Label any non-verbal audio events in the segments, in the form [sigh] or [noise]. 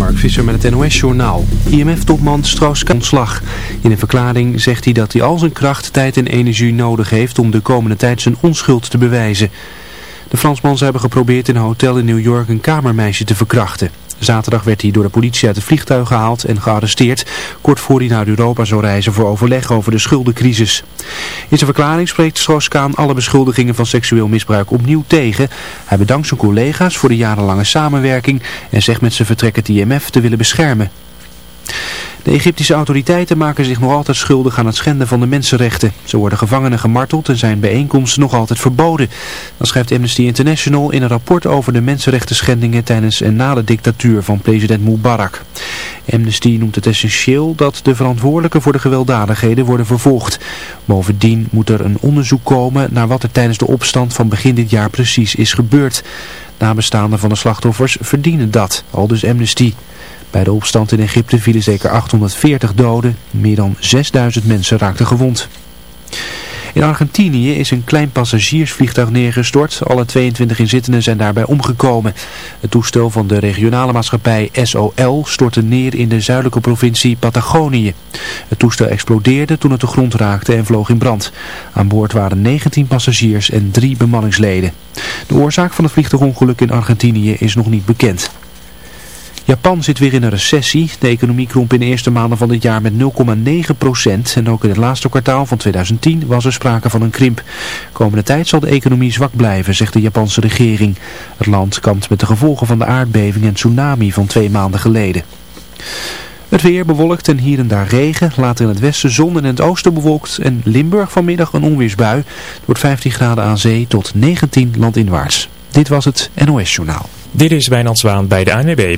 Mark Visser met het NOS-journaal. IMF-topman Strauss-Kaan ontslag. In een verklaring zegt hij dat hij al zijn kracht, tijd en energie nodig heeft om de komende tijd zijn onschuld te bewijzen. De Fransman zou hebben geprobeerd in een hotel in New York een kamermeisje te verkrachten. Zaterdag werd hij door de politie uit het vliegtuig gehaald en gearresteerd, kort voor hij naar Europa zou reizen voor overleg over de schuldencrisis. In zijn verklaring spreekt Strauss-Kaan alle beschuldigingen van seksueel misbruik opnieuw tegen. Hij bedankt zijn collega's voor de jarenlange samenwerking en zegt met zijn vertrek het IMF te willen beschermen. De Egyptische autoriteiten maken zich nog altijd schuldig aan het schenden van de mensenrechten. Ze worden gevangenen gemarteld en zijn bijeenkomsten nog altijd verboden. Dat schrijft Amnesty International in een rapport over de mensenrechten schendingen tijdens en na de dictatuur van president Mubarak. Amnesty noemt het essentieel dat de verantwoordelijken voor de gewelddadigheden worden vervolgd. Bovendien moet er een onderzoek komen naar wat er tijdens de opstand van begin dit jaar precies is gebeurd. Nabestaanden van de slachtoffers verdienen dat, al dus Amnesty. Bij de opstand in Egypte vielen zeker 840 doden. Meer dan 6000 mensen raakten gewond. In Argentinië is een klein passagiersvliegtuig neergestort. Alle 22 inzittenden zijn daarbij omgekomen. Het toestel van de regionale maatschappij SOL stortte neer in de zuidelijke provincie Patagonië. Het toestel explodeerde toen het de grond raakte en vloog in brand. Aan boord waren 19 passagiers en 3 bemanningsleden. De oorzaak van het vliegtuigongeluk in Argentinië is nog niet bekend. Japan zit weer in een recessie. De economie kromp in de eerste maanden van dit jaar met 0,9 procent. En ook in het laatste kwartaal van 2010 was er sprake van een krimp. Komende tijd zal de economie zwak blijven, zegt de Japanse regering. Het land kampt met de gevolgen van de aardbeving en tsunami van twee maanden geleden. Het weer bewolkt en hier en daar regen. Later in het westen zon en in het oosten bewolkt. En Limburg vanmiddag een onweersbui. Het wordt 15 graden aan zee tot 19 landinwaarts. Dit was het NOS Journaal. Dit is Wijnand Zwaan bij de ANWB.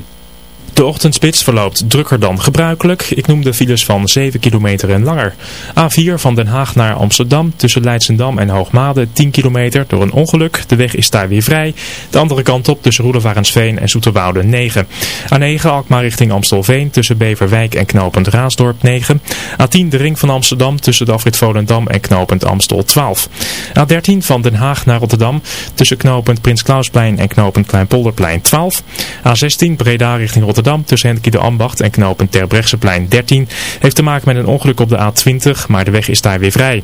De ochtendspits verloopt drukker dan gebruikelijk. Ik noem de files van 7 kilometer en langer. A4 van Den Haag naar Amsterdam tussen Leidsendam en Hoogmade 10 kilometer door een ongeluk. De weg is daar weer vrij. De andere kant op tussen Roelevarensveen en Zoeterwoude 9. A9 Alkmaar richting Amstelveen tussen Beverwijk en Knopend Raasdorp 9. A10 de ring van Amsterdam tussen de afrit Volendam en Knopend Amstel 12. A13 van Den Haag naar Rotterdam tussen Knopend Prins Klausplein en Knopend Kleinpolderplein 12. A16 Breda richting Rotterdam tussen Hendrik de Ambacht en knopen Terbrechtseplein 13 heeft te maken met een ongeluk op de A20, maar de weg is daar weer vrij.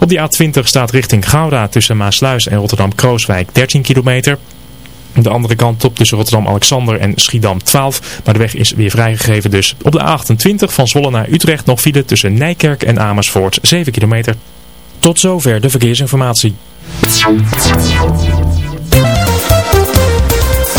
Op die A20 staat richting Gouda tussen Maasluis en Rotterdam-Krooswijk 13 kilometer. De andere kant op tussen Rotterdam-Alexander en Schiedam 12. Maar de weg is weer vrijgegeven dus. Op de A28 van Zwolle naar Utrecht nog file tussen Nijkerk en Amersfoort 7 kilometer. Tot zover de verkeersinformatie.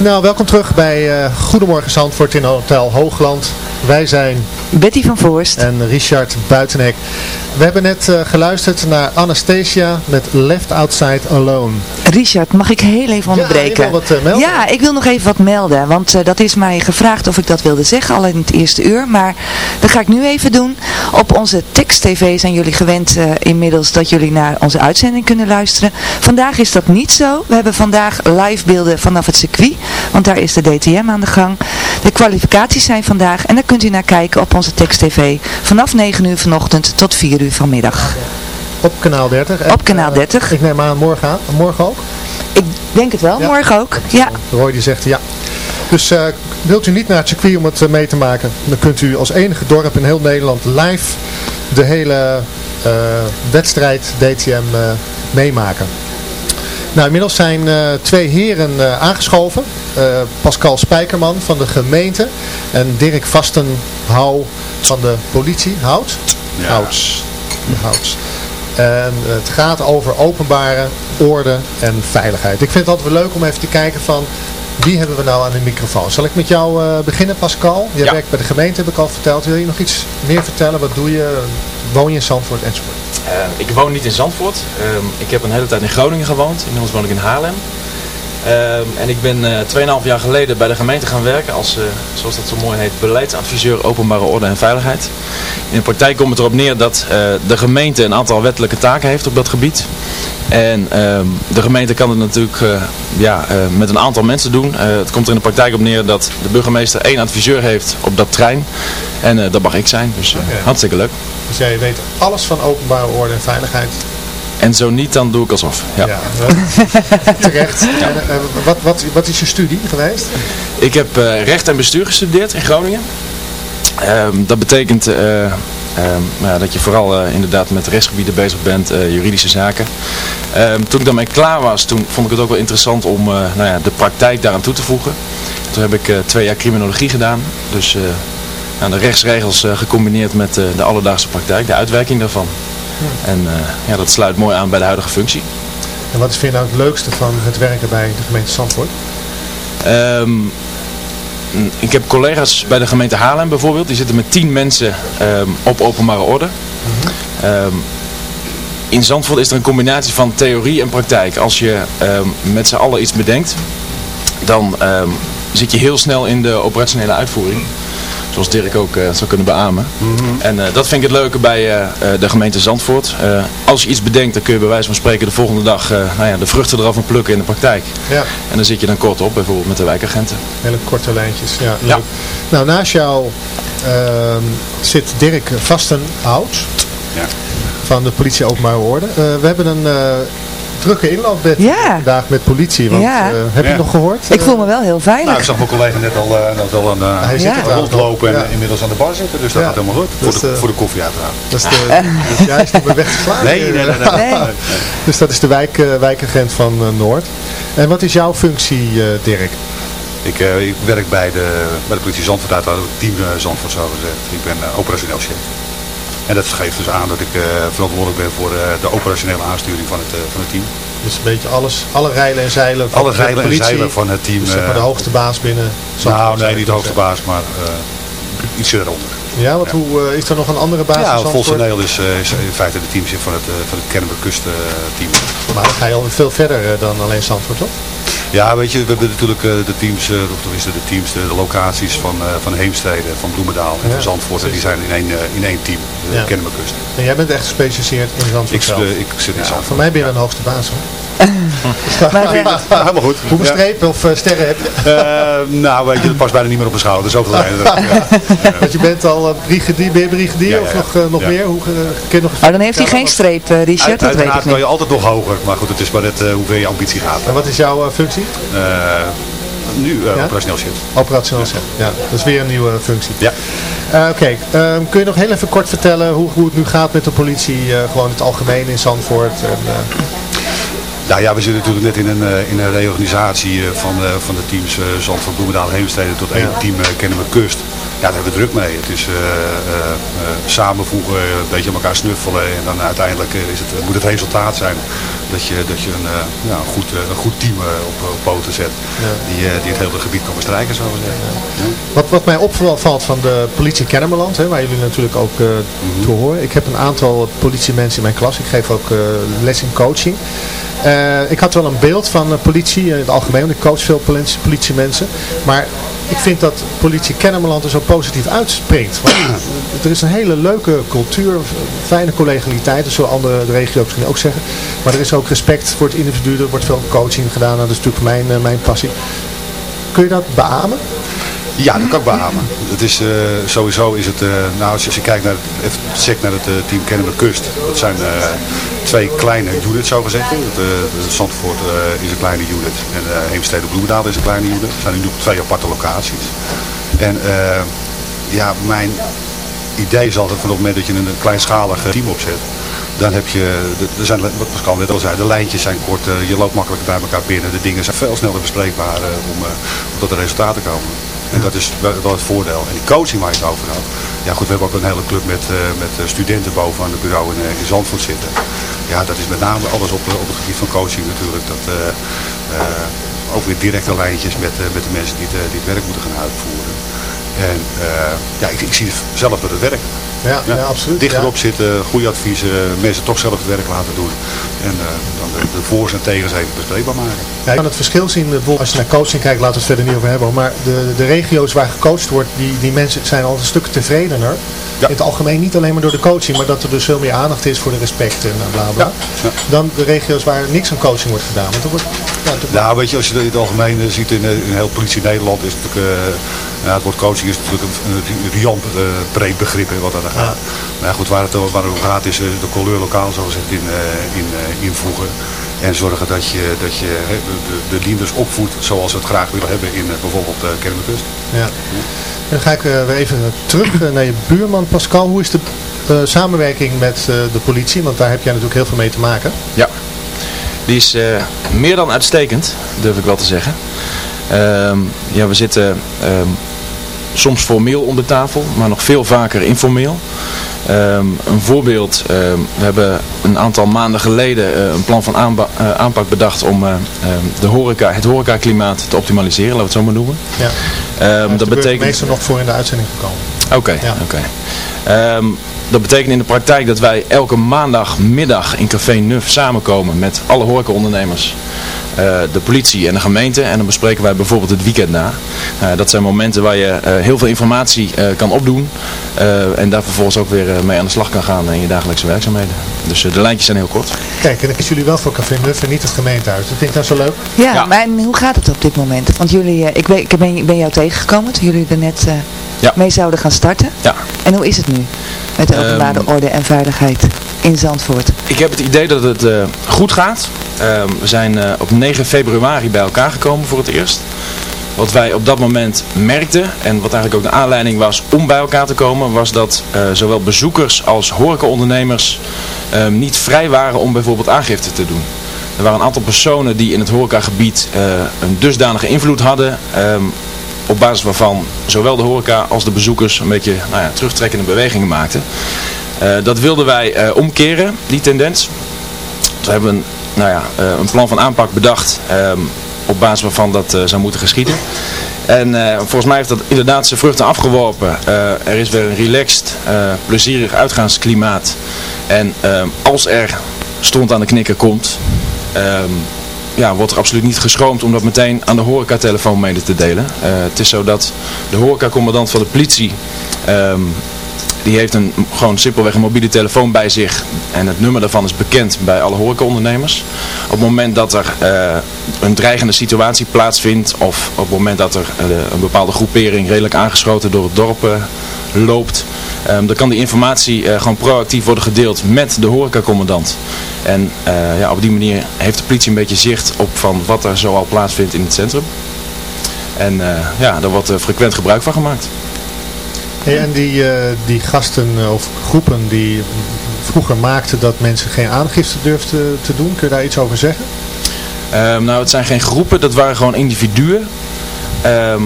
Nou, welkom terug bij eh, Goedemorgen Zandvoort in Hotel Hoogland. Wij zijn Betty van Voorst. en Richard Buitenhek. We hebben net eh, geluisterd naar Anastasia met Left Outside Alone. Richard, mag ik heel even onderbreken? wil wat, eh, melden. Ja, ik wil nog even wat melden. Want eh, dat is mij gevraagd of ik dat wilde zeggen al in het eerste uur. Maar dat ga ik nu even doen. Op onze tekst-tv zijn jullie gewend eh, inmiddels dat jullie naar onze uitzending kunnen luisteren. Vandaag is dat niet zo. We hebben vandaag live beelden vanaf het circuit. Want daar is de DTM aan de gang. De kwalificaties zijn vandaag. En daar kunt u naar kijken op onze tekst-tv. Vanaf 9 uur vanochtend tot 4 uur vanmiddag. Op kanaal 30. En, Op kanaal eh, 30. ik neem aan morgen, aan, morgen ook. Ik denk het wel, Ja. morgen ook. Ja. Roy die zegt ja. Dus eh, wilt u niet naar het circuit om het eh, mee te maken, dan kunt u als enige dorp in heel Nederland live de hele eh, wedstrijd DTM eh, meemaken. Nou, inmiddels zijn eh, twee heren eh, aangeschoven. Eh, Pascal Spijkerman van de gemeente en Dirk Vastenhouw van de politie. Hout? Houts. Houts. En het gaat over openbare orde en veiligheid. Ik vind het altijd wel leuk om even te kijken van wie hebben we nou aan de microfoon. Zal ik met jou eh, beginnen Pascal? Je Ja. werkt bij de gemeente, heb ik al verteld. Wil je nog iets meer vertellen? Wat doe je? Woon je in Zandvoort enzovoort? Eh, ik woon niet in Zandvoort. Ehm, ik heb een hele tijd in Groningen gewoond. Inmiddels woon ik in Haarlem. Ehm, en ik ben eh 2,5 jaar geleden bij de gemeente gaan werken als, eh, zoals dat zo mooi heet, beleidsadviseur openbare orde en veiligheid. In de praktijk komt het erop neer dat eh, de gemeente een aantal wettelijke taken heeft op dat gebied. En ehm, de gemeente kan het natuurlijk eh, ja, eh, met een aantal mensen doen. Eh, het komt er in de praktijk op neer dat de burgemeester één adviseur heeft op dat trein. En eh, dat mag ik zijn, dus eh, hartstikke leuk. Dus jij weet alles van openbare orde en veiligheid. En zo niet, dan doe ik alsof. Ja. [laughs] terecht. En, eh, wat, wat, wat is je studie geweest? Ik heb eh, recht en bestuur gestudeerd in Groningen. Ehm, dat betekent eh, ehm, nou dat je vooral inderdaad met rechtsgebieden bezig bent, juridische zaken. Ehm, toen ik daarmee klaar was, toen vond ik het ook wel interessant om nou ja, de praktijk daaraan toe te voegen. Toen heb ik twee jaar criminologie gedaan. Dus nou, de rechtsregels gecombineerd met de alledaagse praktijk, de uitwerking daarvan. En eh, ja, dat sluit mooi aan bij de huidige functie. En wat vind je nou het leukste van het werken bij de gemeente Zandvoort? Ehm, ik heb collega's bij de gemeente Haarlem bijvoorbeeld. Die zitten met tien mensen ehm, op openbare orde. Ehm, in Zandvoort is er een combinatie van theorie en praktijk. Als je met z'n allen iets bedenkt, dan zit je heel snel in de operationele uitvoering. Zoals Dirk ook eh, zou kunnen beamen. En eh, dat vind ik het leuke bij eh, eh, de gemeente Zandvoort. Eh, als je iets bedenkt, dan kun je bij wijze van spreken de volgende dag eh, nou ja, de vruchten eraf van plukken in de praktijk. Ja, En dan zit je dan kort op, bijvoorbeeld met de wijkagenten. hele korte lijntjes. Ja, leuk. Ja. Nou, naast jou ehm, zit Dirk Vastenhout Ja. van de politie openbare orde. Eh, we hebben een eh, drukke inloopwet Ja. vandaag met politie. Want, Ja. eh, heb je nog gehoord? Ik voel me wel heel Nou, ik veilig. zag mijn collega net al, eh, net al een, eh, Hij zit er rondlopen en inmiddels aan de bar zitten. Dus dat Ja. gaat helemaal goed. Dus, voor, de, eh, voor de koffie uiteraard. Dat is de, dus jij is niet meer weggeslagen. Nee, nee, nee. nee, Nee. Dus dat is de wijk, eh, wijkagent van Noord. En wat is jouw functie, eh, Dirk? Ik, eh, ik werk bij de, bij de politie Zandvoort uit, het team Zandvoort zo gezegd. Ik ben operationeel chef. En dat geeft dus aan dat ik eh, verantwoordelijk ben voor eh, de operationele aansturing van het, eh, van het team. Dus een beetje alles, alle reilen en zeilen van Alle de zeilen en zeilen van het team. Dus zeg maar de hoogste baas binnen. nou, nee, niet de hoogste baas, maar iets eronder. Ja, want hoe, is er nog een andere baas Ja? Volseneel is, is in feite de teamchef van het, van het eh, team. Maar dan ga je al veel verder dan alleen Zandvoort, toch? Ja, weet je, we hebben natuurlijk eh, de teams, eh, of tenminste de teams, de, locaties van, eh, van Heemstede, van Bloemendaal en Ja, van Zandvoort. En die zijn in één, eh, in één team, de Ja. Kennemerkust. En jij bent echt gespecialiseerd in Zandvoort Ik, zelf. ik zit in Ja, Zandvoort. voor mij ben je een hoogste baas, hoor. [laughs] Maar, Ja, helemaal goed. Hoeveel Ja. strepen of sterren heb je? Eh, nou, weet je, dat past bijna niet meer op mijn schouder. Zoveel zijn er. [laughs] Ja. [laughs] Want je bent al brigadier, ben je brigadier Ja, ja, of nog, nog Ja. meer? Hoe, kun je nog oh, dan heeft hij geen streep, eh, Richard, Uit- dat weet Uiteraard ik kan je niet. altijd nog hoger, maar goed, het is maar net eh, hoe ver je ambitie gaat. En wat is jouw eh, functie? Eh, nu eh Ja? operationeel shit. Operationeel chef. Ja, dat is weer een nieuwe functie. Ja. Eh, Oké, ehm, kun je nog heel even kort vertellen hoe, hoe het nu gaat met de politie, eh, gewoon het algemeen in Zandvoort? En, Nou ja, we zitten natuurlijk net in een, in een reorganisatie van, van de teams Zandvoort, Bloemendaal, Heemstede tot één Ja. team uh, Kennen we Kust. Ja, daar hebben we druk mee. Het is eh, eh, eh, samenvoegen, een beetje elkaar snuffelen en dan uiteindelijk is het, moet het resultaat zijn dat je, dat je een, ja, een, goed, een goed team op, op poten zet die, die het hele gebied kan bestrijken, zo we zeggen. Wat, wat mij opvalt van de politie Kennemerland, hè, waar jullie natuurlijk ook eh toe horen. Ik heb een aantal politiemensen in mijn klas. Ik geef ook les in coaching. Eh, ik had wel een beeld van politie in het algemeen, want ik coach veel politie, politiemensen. Maar ik vind dat politie Kennemerland er zo positief uitspringt. Want [clears throat] er is een hele leuke cultuur, fijne collegialiteit, dat zullen andere regio's misschien ook zeggen. Maar er is ook respect voor het individu, er wordt veel coaching gedaan, nou, dat is natuurlijk mijn, eh, mijn passie. Kun je dat beamen? Ja, dat kan ik beamen. Het is, eh, sowieso is het, eh, nou als je, kijkt naar het, even check naar het eh, team Kennemer Kust. Dat zijn eh, twee kleine units zo gezegd. Het, eh, de Zandvoort eh, is een kleine unit en uh, Heemstede Bloemendaal is een kleine unit. Het zijn nu twee aparte locaties. En eh, ja, mijn idee is altijd van op het moment dat je een kleinschalig team opzet. Dan heb je, de- er zijn, wat Pascal net al zei, de lijntjes zijn kort, je loopt makkelijk bij elkaar binnen. De dingen zijn veel sneller bespreekbaar om, om tot de resultaten te komen. En dat is wel, het voordeel. En die coaching waar je het over had. Ja goed, we hebben ook een hele club met, eh, met eh, studenten boven aan het bureau in, eh, in Zandvoort zitten. Ja, dat is met name alles op, op het gebied van coaching natuurlijk. Dat, ook weer directe lijntjes met, met de mensen die het, die werk moeten gaan uitvoeren. En ja, ik, ik zie zelf dat het werkt. Ja, ja, absoluut. Dichterop zitten, goede adviezen, mensen toch zelf het werk laten doen. En eh, dan de, de voor's en tegens even bespreekbaar maken. Ja, je kan het verschil zien, bijvoorbeeld als je naar coaching kijkt, laten we het verder niet over hebben. Maar de, de regio's waar gecoacht wordt, die, die mensen zijn al een stuk tevredener. Ja. In het algemeen niet alleen maar door de coaching, maar dat er dus veel meer aandacht is voor de respect en eh, bla bla. Ja. Dan de regio's waar niks aan coaching wordt gedaan. Want wordt, ja, Nou, weet je, als je het in het algemeen eh, ziet in, eh, in heel politie Nederland, is het natuurlijk, eh, ja, het woord coaching is natuurlijk een, een riant eh, breed begrip hè, wat dat gaat. Maar goed, waar het, waar het om gaat is eh, de couleur lokaal, zoals het in, eh, in, eh, invoegen. En zorgen dat je, dat je hè, de, de, de leaders opvoedt zoals we het graag willen hebben in bijvoorbeeld uh, Kennemerkust. ja. En dan ga ik weer even terug naar je buurman Pascal. Hoe is de eh, samenwerking met eh, de politie? Want daar heb jij natuurlijk heel veel mee te maken. Ja, die is eh, meer dan uitstekend, durf ik wel te zeggen. Ehm, ja, we zitten ehm, soms formeel om de tafel, maar nog veel vaker informeel. Ehm, een voorbeeld, ehm, we hebben een aantal maanden geleden eh, een plan van aanba- eh, aanpak bedacht om ehm, de horeca, het horecaklimaat te optimaliseren, laten we het zo maar noemen. Ja. Ehm, dat dat betekent... meestal nog voor in de uitzending gekomen. Oké, Ja. oké. Dat betekent in de praktijk dat wij elke maandagmiddag in Café Nuf samenkomen met alle horecaondernemers. Eh, de politie en de gemeente. En dan bespreken wij bijvoorbeeld het weekend na. Eh, dat zijn momenten waar je eh, heel veel informatie eh, kan opdoen. eh, en daar vervolgens ook weer mee aan de slag kan gaan in je dagelijkse werkzaamheden. Dus de lijntjes zijn heel kort. Kijk, en dan kiezen jullie wel voor Café Nuff en niet het gemeentehuis. Dat vind ik nou zo leuk. Ja, Ja. maar en hoe gaat het op dit moment? Want jullie, eh, ik, ben, ik ben, ben jou tegengekomen toen jullie er net eh, Ja. mee zouden gaan starten. Ja. En hoe is het nu met de openbare Ehm, orde en veiligheid in Zandvoort? Ik heb het idee dat het eh, goed gaat. Ehm, we zijn eh, op 9 februari bij elkaar gekomen voor het eerst. Wat wij op dat moment merkten, en wat eigenlijk ook de aanleiding was om bij elkaar te komen, was dat eh, zowel bezoekers als horecaondernemers ehm, niet vrij waren om bijvoorbeeld aangifte te doen. Er waren een aantal personen die in het horecagebied een dusdanige invloed hadden, ehm, op basis waarvan zowel de horeca als de bezoekers een beetje nou ja, terugtrekkende bewegingen maakten. Eh, dat wilden wij eh, omkeren, die tendens. We hebben een, nou ja, eh, een plan van aanpak bedacht ehm, op basis waarvan dat zou moeten geschieden. En volgens mij heeft dat inderdaad zijn vruchten afgeworpen. Er is weer een relaxed, plezierig uitgaansklimaat. En ehm, als er stond aan de knikker komt, ehm, ja, wordt er absoluut niet geschroomd om dat meteen aan de horecatelefoon mede te delen. Het is zo dat de horecacommandant van de politie die heeft een, gewoon simpelweg een mobiele telefoon bij zich. En het nummer daarvan is bekend bij alle horecaondernemers. Op het moment dat er eh, een dreigende situatie plaatsvindt. Of op het moment dat er eh, een bepaalde groepering redelijk aangeschoten door het dorp eh, loopt. ehm, dan kan die informatie gewoon proactief worden gedeeld met de horecacommandant. En ja, op die manier heeft de politie een beetje zicht op van wat er zoal plaatsvindt in het centrum. En ja, daar wordt frequent gebruik van gemaakt. En die, eh, die gasten eh, of groepen die vroeger maakten dat mensen geen aangifte durfden te doen, kun je daar iets over zeggen? Ehm, nou, het zijn geen groepen, dat waren gewoon individuen ehm,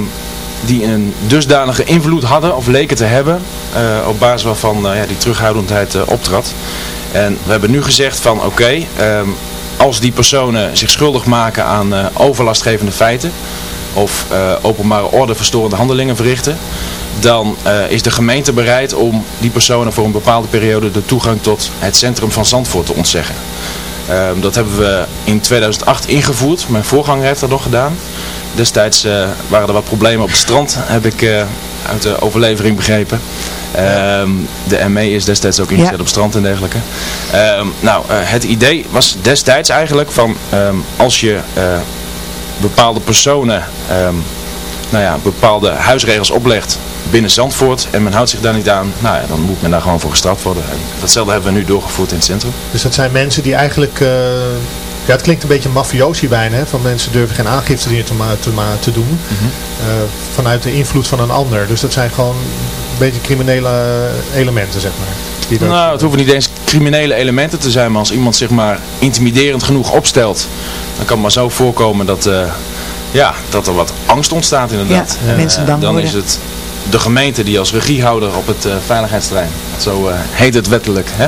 die een dusdanige invloed hadden of leken te hebben eh, op basis waarvan ja, die terughoudendheid optrad. En we hebben nu gezegd van oké, ehm, als die personen zich schuldig maken aan overlastgevende feiten of openbare orde verstorende handelingen verrichten, dan eh, is de gemeente bereid om die personen voor een bepaalde periode de toegang tot het centrum van Zandvoort te ontzeggen. Ehm, dat hebben we in 2008 ingevoerd. Mijn voorganger heeft dat nog gedaan. Destijds eh, waren er wat problemen op het strand, heb ik eh, uit de overlevering begrepen. Ehm, de ME is destijds ook ingezet Ja. op strand en dergelijke. Ehm, nou, het idee was destijds eigenlijk van als je bepaalde personen, nou ja, bepaalde huisregels oplegt binnen Zandvoort en men houdt zich daar niet aan, nou ja, dan moet men daar gewoon voor gestraft worden. En datzelfde hebben we nu doorgevoerd in het centrum. Dus dat zijn mensen die eigenlijk, eh, ja het klinkt een beetje mafiosi bijna, hè? van mensen durven geen aangifte hier te, te, te doen, eh, vanuit de invloed van een ander. Dus dat zijn gewoon een beetje criminele elementen, zeg maar. Die Nou, het hoeven niet eens criminele elementen te zijn, maar als iemand zich maar intimiderend genoeg opstelt, dan kan het maar zo voorkomen dat, eh, ja, dat er wat angst ontstaat inderdaad. Ja, mensen bang dan worden. is het de gemeente die als regiehouder op het eh, veiligheidsterrein, zo eh, heet het wettelijk, hè?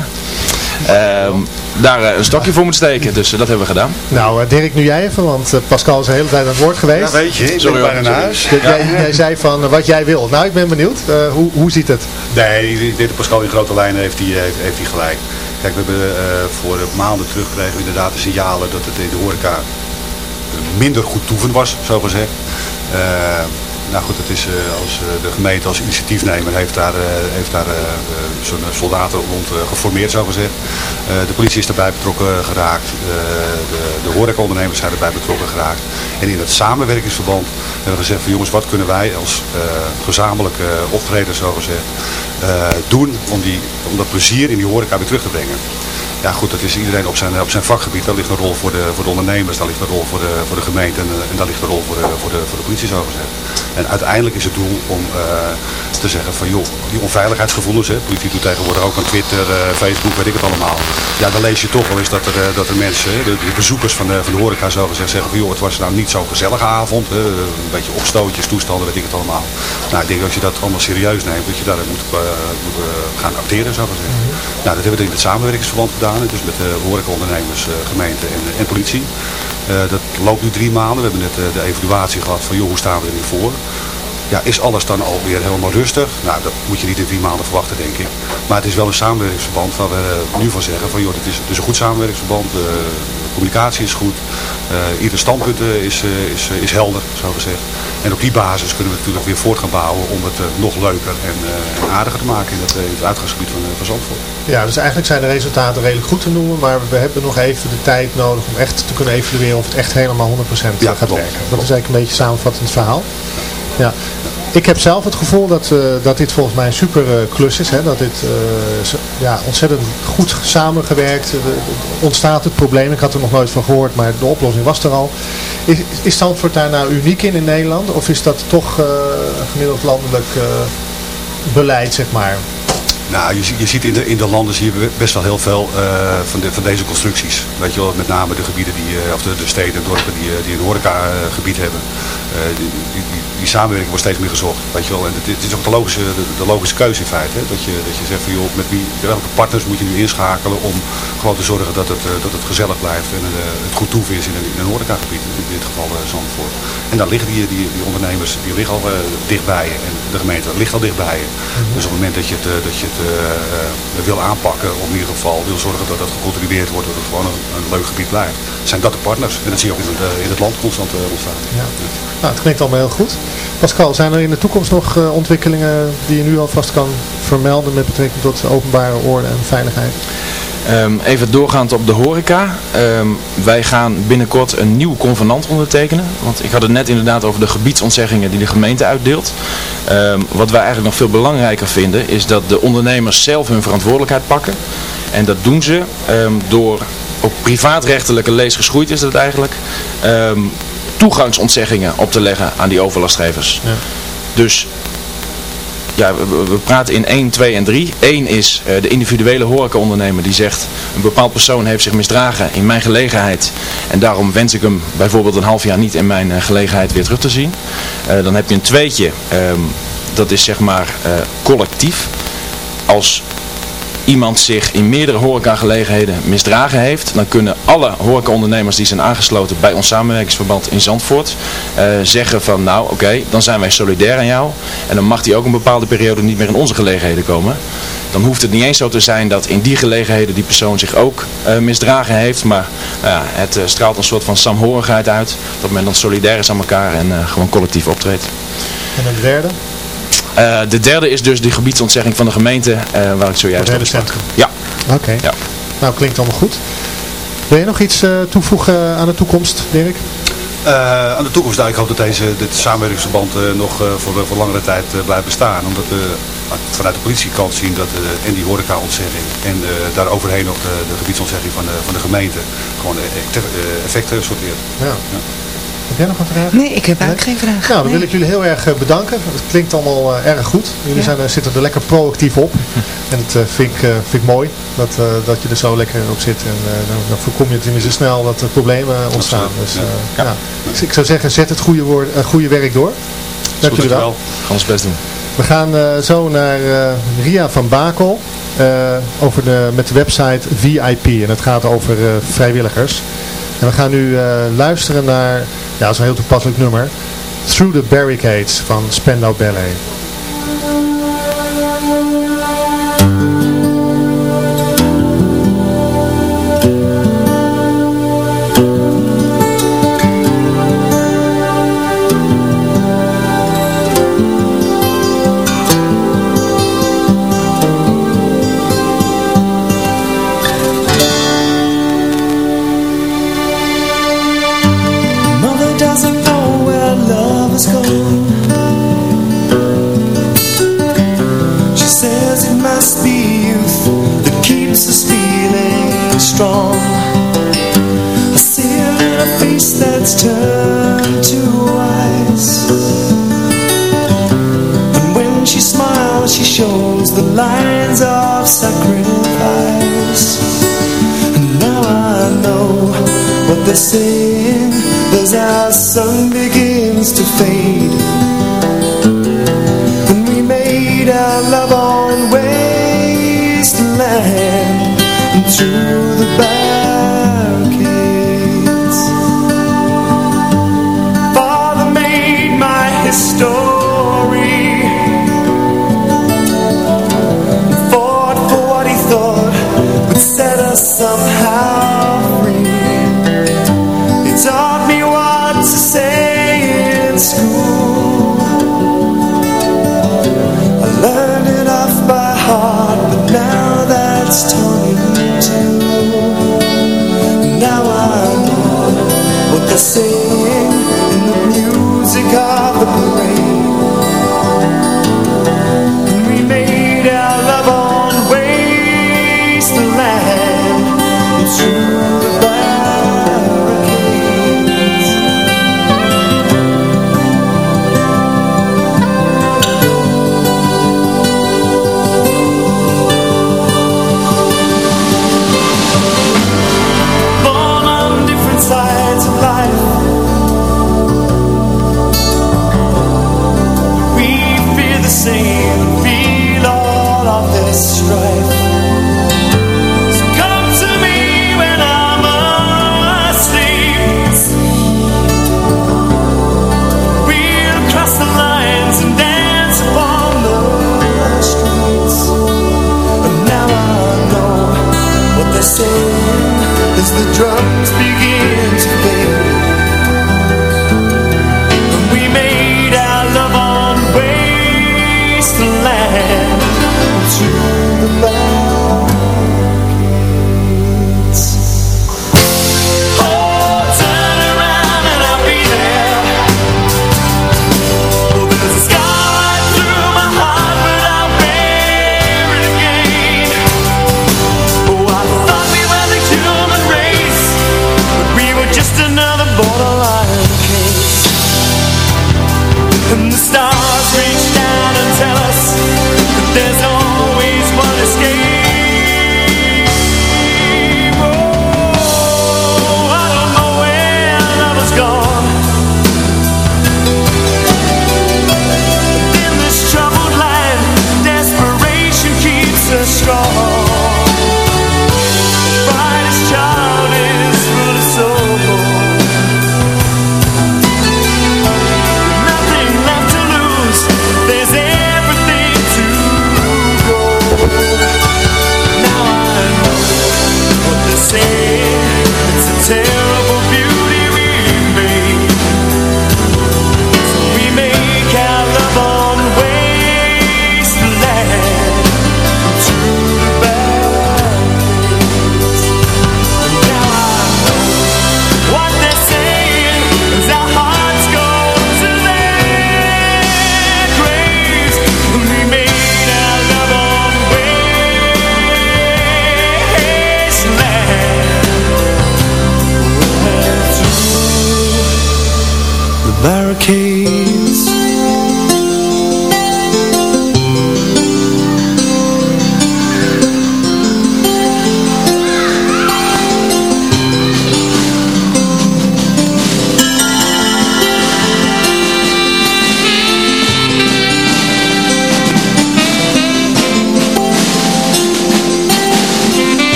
Ehm, daar eh, een stokje voor moet steken. Dus eh, dat hebben we gedaan. Nou, eh, Dirk, nu jij even, want eh, Pascal is de hele tijd aan het woord geweest. Ja, weet je, ik Sorry, ben bijna hoor, naar sorry. huis. Jij, jij zei van eh, wat jij wil. Nou, ik ben benieuwd. Eh, hoe, hoe ziet het? Nee, dat Pascal in grote lijnen heeft hij heeft, heeft hij gelijk. Kijk, we hebben eh, voor maanden terug kregen we inderdaad de signalen dat het in de horeca minder goed toeven was, zo gezegd. Eh, nou goed, het is eh, als eh, de gemeente als initiatiefnemer heeft daar, heeft daar zo'n soldaten rond geformeerd, zo gezegd. De politie is daarbij betrokken geraakt. De, de horecaondernemers zijn erbij betrokken geraakt. En in het samenwerkingsverband hebben we gezegd van jongens, wat kunnen wij als gezamenlijke optreden, zo gezegd, doen om, die, om dat plezier in die horeca weer terug te brengen. Ja goed, dat is iedereen op zijn, op zijn vakgebied. Daar ligt een rol voor de, voor de ondernemers, daar ligt een rol voor de, voor de gemeente en, eh, en daar ligt een rol voor de, voor de, voor de politie zo gezegd. En uiteindelijk is het doel om eh, te zeggen van joh, die onveiligheidsgevoelens, hè, politie doet tegenwoordig ook aan Twitter, eh, Facebook, weet ik het allemaal. Ja, dan lees je toch wel eens dat er, dat er mensen, de, de bezoekers van de, van de horeca zo gezegd zeggen van joh, het was nou niet zo'n gezellige avond, een beetje opstootjes, toestanden, weet ik het allemaal. Nou, ik denk dat als je dat allemaal serieus neemt, dat je daar moet, gaan acteren zo gezegd. Nou, dat hebben we in het samenwerkingsverband gedaan, dus met de horecaondernemers, eh, gemeente en, en politie. Eh, dat loopt nu drie maanden. We hebben net eh, de evaluatie gehad van hoe staan we er nu voor? Ja, is alles dan alweer helemaal rustig? Nou, dat moet je niet in drie maanden verwachten, denk ik. Maar het is wel een samenwerkingsverband waar we nu van zeggen van joh, het is, het is een goed samenwerkingsverband. Eh, communicatie is goed. Uh, ieder standpunt is, is, is helder, zo gezegd. En op die basis kunnen we natuurlijk weer voort gaan bouwen om het nog leuker en, aardiger te maken in het, het uitgangsgebied van, van Zandvoort. Ja, dus eigenlijk zijn de resultaten redelijk goed te noemen, maar we hebben nog even de tijd nodig om echt te kunnen evalueren of het echt helemaal 100% ja, gaat klopt, werken. Dat is eigenlijk een beetje samenvattend verhaal. Ja. Ik heb zelf het gevoel dat, uh, dat dit volgens mij een super uh, klus is. Hè? Dat dit uh, ja, ontzettend goed samengewerkt. ontstaat het probleem. Ik had er nog nooit van gehoord, maar de oplossing was er al. Is, is Zandvoort daar nou uniek in in Nederland? Of is dat toch gemiddeld landelijk beleid, zeg maar? Nou, je, je ziet in de, in de landen zie je best wel heel veel uh, van, de, van deze constructies. Weet je wel, met name de gebieden, die, uh, of de, de steden en dorpen die, die een horecagebied hebben. Die, die, die, samenwerking wordt steeds meer gezocht. Weet je wel. En het, is ook de logische, de, de, logische keuze in feite. Hè? Dat, je, dat je zegt van joh, met wie, welke partners moet je nu inschakelen om gewoon te zorgen dat het, dat het gezellig blijft en het goed toeven is in een, in een horecagebied. In dit geval Zandvoort. En daar liggen die, die, die ondernemers, die liggen al dichtbij je. En de gemeente ligt al dichtbij je. Mhm. Dus op het moment dat je het, dat je het wil aanpakken. Of in ieder geval wil zorgen dat dat gecontribueerd wordt. Dat het gewoon een, leuk gebied blijft. Zijn dat de partners. En dat zie je ook in het, in het land constant ontstaan. Ja. Nou, het klinkt allemaal heel goed. Pascal, zijn er in de toekomst nog ontwikkelingen die je nu alvast kan vermelden met betrekking tot openbare orde en veiligheid? Um, even doorgaand op de horeca. Um, wij gaan binnenkort een nieuw convenant ondertekenen. Want ik had het net inderdaad over de gebiedsontzeggingen die de gemeente uitdeelt. Um, wat wij eigenlijk nog veel belangrijker vinden is dat de ondernemers zelf hun verantwoordelijkheid pakken. En dat doen ze door op privaatrechtelijke lees geschroeid is dat eigenlijk. toegangsontzeggingen op te leggen aan die overlastgevers. Ja. Dus ja, we, praten in 1, 2 en 3. 1 is uh, de individuele horecaondernemer die zegt een bepaald persoon heeft zich misdragen in mijn gelegenheid en daarom wens ik hem bijvoorbeeld een half jaar niet in mijn uh, gelegenheid weer terug te zien. Uh, dan heb je een tweetje, um, dat is zeg maar collectief. Als iemand zich in meerdere horecagelegenheden misdragen heeft, dan kunnen alle horecaondernemers die zijn aangesloten bij ons samenwerkingsverband in Zandvoort uh, zeggen van nou oké, dan zijn wij solidair aan jou en dan mag die ook een bepaalde periode niet meer in onze gelegenheden komen. Dan hoeft het niet eens zo te zijn dat in die gelegenheden die persoon zich ook uh, misdragen heeft, maar uh, het straalt een soort van samhorigheid uit, dat men dan solidair is aan elkaar en gewoon collectief optreedt. En een derde? Uh, de derde is dus de gebiedsontzegging van de gemeente, uh, waar ik zojuist over sprak. Ja. Oké. Ja. Nou, klinkt allemaal goed. Wil je nog iets uh, toevoegen aan de toekomst, Dirk? aan de toekomst, nou, ik hoop dat deze, dit samenwerkingsverband nog voor, voor langere tijd blijft bestaan. Omdat we vanuit de politiekant zien dat en die horecaontzegging en daar overheen nog de, de gebiedsontzegging van de, van de gemeente gewoon effecten sorteert. Ja. ja. Heb jij nog een vraag? Nee, ik heb eigenlijk geen vraag. Nou, dan wil ik jullie heel erg eh, bedanken. Het klinkt allemaal uh, erg goed. Jullie zijn, uh, zitten er lekker proactief op. [laughs] En dat vind, ik, vind ik mooi, dat, dat je er zo lekker op zit. En dan, dan, voorkom je tenminste snel dat er problemen ontstaan. Dus ja. ja. Dus ik zou zeggen, zet het goede, woord, goede werk door. Dank jullie wel. Gaan ons best doen. We gaan zo naar Ria van Bakel. over de, met de website VIP. En het gaat over vrijwilligers. En we gaan nu luisteren naar ja, dat is een heel toepasselijk nummer. Through the Barricades van Spendau Ballet.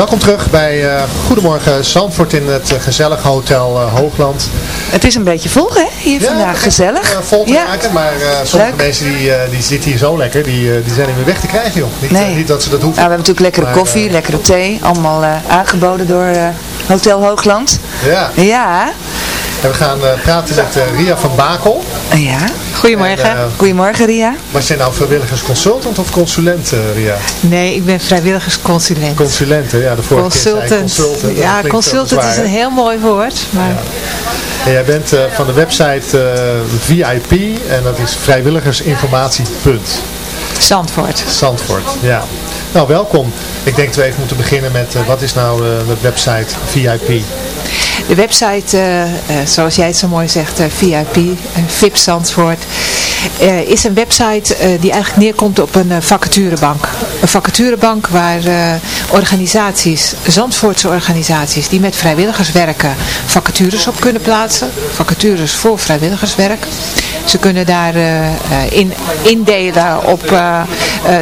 Welkom terug bij eh, Goedemorgen Zandvoort in het eh, gezellige hotel eh, Hoogland. Het is een beetje vol hè, hier vandaag. Gezellig. Uh, vol te Ja. maken, maar eh, sommige Leuk. mensen die, eh, die zitten hier zo lekker, die, eh, die zijn niet meer weg te krijgen joh. Niet, Nee. eh, niet dat ze dat hoeven. Ja, we hebben natuurlijk lekkere Maar, koffie, eh, lekkere thee. Allemaal eh, aangeboden door eh, Hotel Hoogland. Ja, Ja. en we gaan eh, praten met eh, Ria van Bakel. Ja. Goedemorgen. En, eh, Goedemorgen Ria. Was jij nou vrijwilligersconsultant of consulent, Ria? Nee, ik ben vrijwilligersconsulent. Consulent, ja, de vorige keer Consultant. consultant. ja, consultant is een heel mooi woord. Maar En jij bent eh, van de website eh, VIP en dat is vrijwilligersinformatiepunt. Zandvoort. Zandvoort, ja. Nou, welkom. Ik denk dat we even moeten beginnen met eh, wat is nou eh, de website VIP? De website, eh, zoals jij het zo mooi zegt, VIP, VIP Zandvoort, is een website die eigenlijk neerkomt op een vacaturebank. Een vacaturebank waar organisaties, Zandvoortse organisaties, die met vrijwilligers werken, vacatures op kunnen plaatsen. Vacatures voor vrijwilligerswerk. Ze kunnen daar eh, eh, in, indelen op eh,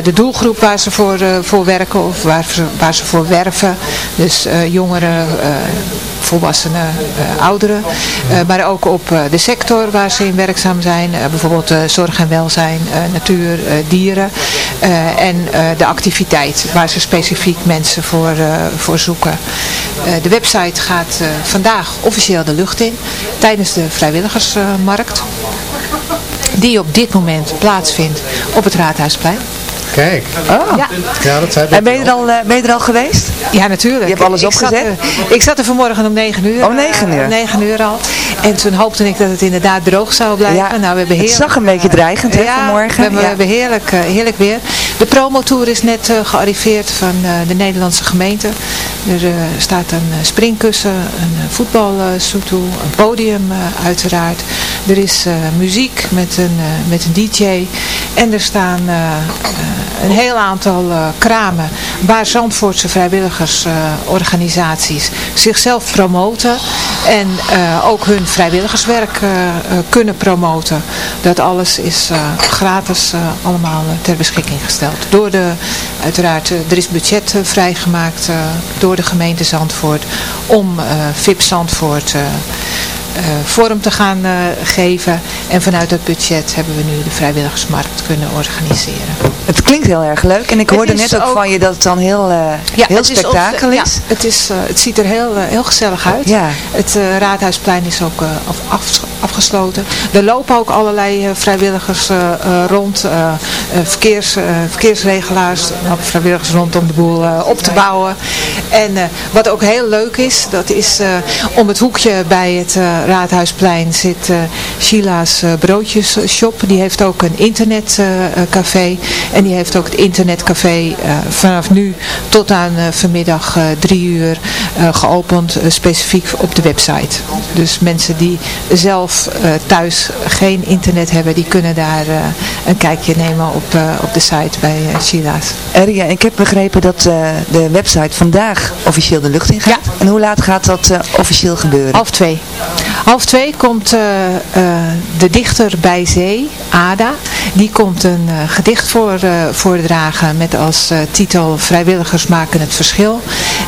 de doelgroep waar ze voor, voor werken of waar ze, waar ze voor werven. Dus jongeren, volwassenen, ouderen. Maar ook op de sector waar ze in werkzaam zijn. Bijvoorbeeld zorg en welzijn, natuur, dieren. En de activiteit waar ze specifiek mensen voor, voor zoeken. De website gaat vandaag officieel de lucht in tijdens de vrijwilligersmarkt. Die op dit moment plaatsvindt op het Raadhuisplein. Kijk. Oh. Ja. Ja, dat zei En ben je, er al, eh, ben je er al geweest? Ja, natuurlijk. Je hebt alles ik zat, opgezet? er- ik zat er vanmorgen om 9 uur. Om 9 eh, uur? Om 9 uur al. En toen hoopte ik dat het inderdaad droog zou blijven. Ja, nou, we hebben het heerlijk, zag een beetje dreigend, hè, ja, vanmorgen. We hebben, Ja. we hebben heerlijk, eh, heerlijk weer. De promotour is net eh, gearriveerd van eh, de Nederlandse gemeente. Er eh, staat een eh, springkussen, een uh, voetbalsoetoe, een podium eh, uiteraard. Er is eh, muziek met een, eh, met een DJ. En er staan eh, eh, een heel aantal eh, kramen waar Zandvoortse vrijwilligersorganisaties zichzelf promoten. En ook hun vrijwilligerswerk kunnen promoten. Dat alles is gratis allemaal ter beschikking gesteld. Door de, uiteraard, er is budget vrijgemaakt door de gemeente Zandvoort om VIP Zandvoort vorm te gaan eh, geven. En vanuit dat budget hebben we nu de vrijwilligersmarkt kunnen organiseren. Het klinkt heel erg leuk. En ik hoorde net ook, ook- van je dat het dan heel, eh heel is op- spektakel is. ja, het, is, eh, het ziet er heel, eh, heel gezellig uit. Ja. Het eh, Raadhuisplein is ook eh, af, af- afgesloten. Er lopen ook allerlei eh, vrijwilligers eh, eh, rond. eh, eh, verkeers, eh, verkeersregelaars lopen vrijwilligers rond om de boel eh, op te bouwen. En eh, wat ook heel leuk is, dat is eh, om het hoekje bij het eh, Raadhuisplein zit eh Sheila's eh, broodjesshop. Die heeft ook een internetcafé. en die heeft ook het internetcafé eh, vanaf nu tot aan vanmiddag drie uur geopend. specifiek op de website. Dus mensen die zelf thuis geen internet hebben, die kunnen daar een kijkje nemen op, op de site bij Sheila's. Erja, ik heb begrepen dat de website vandaag officieel de lucht in gaat. En hoe laat gaat dat officieel gebeuren? Half twee. Half twee komt eh, eh, de dichter bij zee, Ada. Die komt een eh, gedicht voor, voordragen met als titel Vrijwilligers maken het verschil.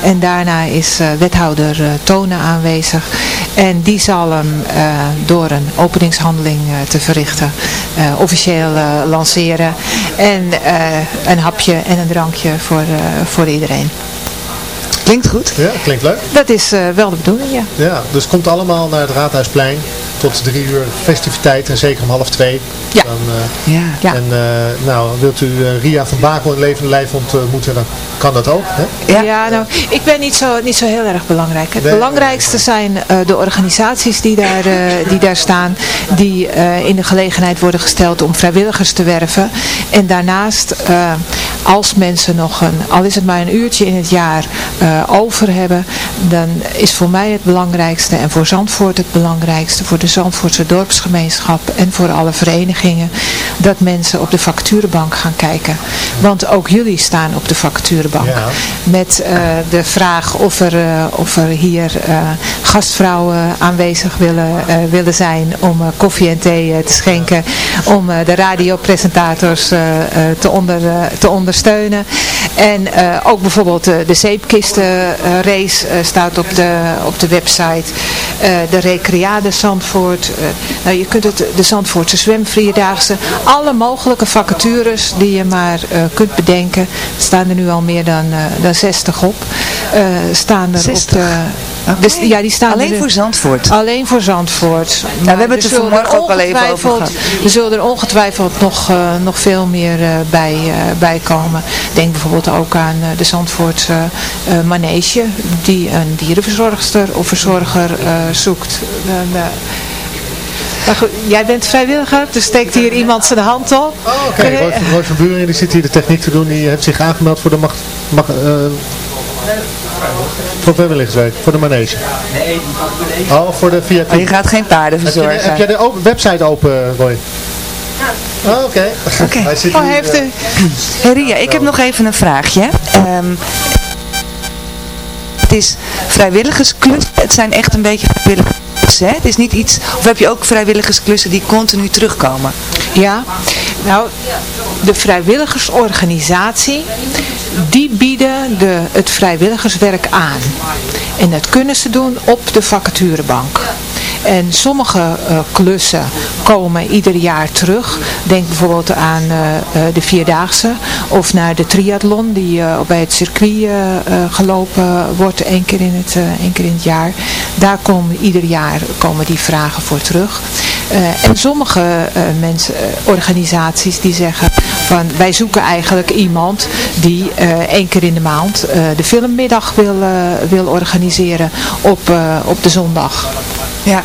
En daarna is wethouder Tonen aanwezig. En die zal hem door een openingshandeling te verrichten officieel lanceren. En een hapje en een drankje voor, voor iedereen. Klinkt goed. Ja, klinkt leuk. Dat is eh, wel de bedoeling, ja. Ja, dus komt allemaal naar het Raadhuisplein tot drie uur festiviteit en zeker om half twee. Ja. Dan, eh, Ja. Ja. En eh, nou, wilt u eh, Ria van Bakel in levende lijf ontmoeten, dan kan dat ook. Hè? Ja. Ja, nou, ik ben niet zo, niet zo heel erg belangrijk. Het Nee, belangrijkste zijn eh, de organisaties die daar, eh, die daar staan, die eh, in de gelegenheid worden gesteld om vrijwilligers te werven. En daarnaast, eh, als mensen nog een, al is het maar een uurtje in het jaar eh, over hebben, dan is voor mij het belangrijkste en voor Zandvoort het belangrijkste, voor de Zandvoortse dorpsgemeenschap en voor alle verenigingen, dat mensen op de facturenbank gaan kijken. Want ook jullie staan op de facturenbank Ja. met eh, de vraag of er, eh, of er hier eh, gastvrouwen aanwezig willen, willen zijn om koffie en thee te schenken, om de radiopresentators te, onder, te ondersteunen. En eh, ook bijvoorbeeld eh, de zeepkistenrace eh, staat op de, op de website. De Recreade Zandvoort. nou, je kunt het, de Zandvoortse zwemvierdaagse. Alle mogelijke vacatures die je maar kunt bedenken. Staan er nu al meer dan, dan 60 op. staan er 60? op de... Dus, ja, die staan Alleen er- voor Zandvoort. Alleen voor Zandvoort. we hebben het er zullen vanmorgen ook al even over gehad. Er zullen er ongetwijfeld nog, eh, nog veel meer eh, bij, eh, bij komen. Denk bijvoorbeeld ook aan eh, de Zandvoortse eh, manege. Die een dierenverzorgster of verzorger eh, zoekt. Dan, eh, Maar goed, jij bent vrijwilliger, dus steekt hier iemand zijn hand op. Oh, Oké, je- Roy, Roy van Buren die zit hier de techniek te doen. Die heeft zich aangemeld voor de mag, mag, eh, voor vrijwilligerswerk, voor de manege. Nee, Oh, voor de VIP. Oh, je gaat geen paarden heb, je, verzorgen. heb jij de open, website open, Roy? Oh, oké. [laughs] Hij zit Oh, hier, heeft eh, u... Hey Ria, ik heb nog even een vraagje. Ehm, het is vrijwilligersklus. Het zijn echt een beetje vrijwilligersklussen, hè? Het is niet iets... Of heb je ook vrijwilligersklussen die continu terugkomen? Ja, nou, de vrijwilligersorganisatie, die bieden de, het vrijwilligerswerk aan. En dat kunnen ze doen op de vacaturebank. En sommige eh, klussen komen ieder jaar terug. Denk bijvoorbeeld aan eh, eh, de Vierdaagse of naar de triathlon die eh, bij het circuit gelopen wordt één keer, in het, één keer in het jaar. Daar komen ieder jaar komen die vragen voor terug. Eh, en sommige eh, mensen, eh, organisaties die zeggen van wij zoeken eigenlijk iemand die één keer in de maand de filmmiddag wil, wil organiseren op, op de zondag. Ja.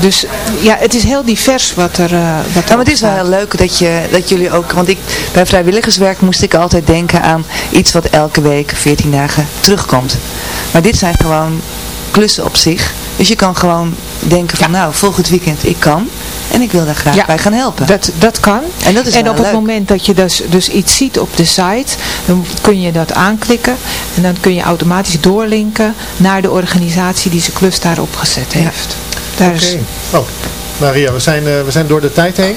Dus ja, het is heel divers wat er, eh wat er Nou, maar het is wel heel leuk dat, je, dat jullie ook, want ik, bij vrijwilligerswerk moest ik altijd denken aan iets wat elke week, 14 dagen, terugkomt. Maar dit zijn gewoon klussen op zich. Dus je kan gewoon denken van nou, volgend weekend ik kan en ik wil daar graag Ja. bij gaan helpen. Dat, dat kan. En dat is en op het moment dat je dus, dus iets ziet op de site, dan kun je dat aanklikken. En dan kun je automatisch doorlinken naar de organisatie die zijn klus daar opgezet heeft. Daar is, Oké. Oh, Maria, we zijn, eh, we zijn door de tijd heen.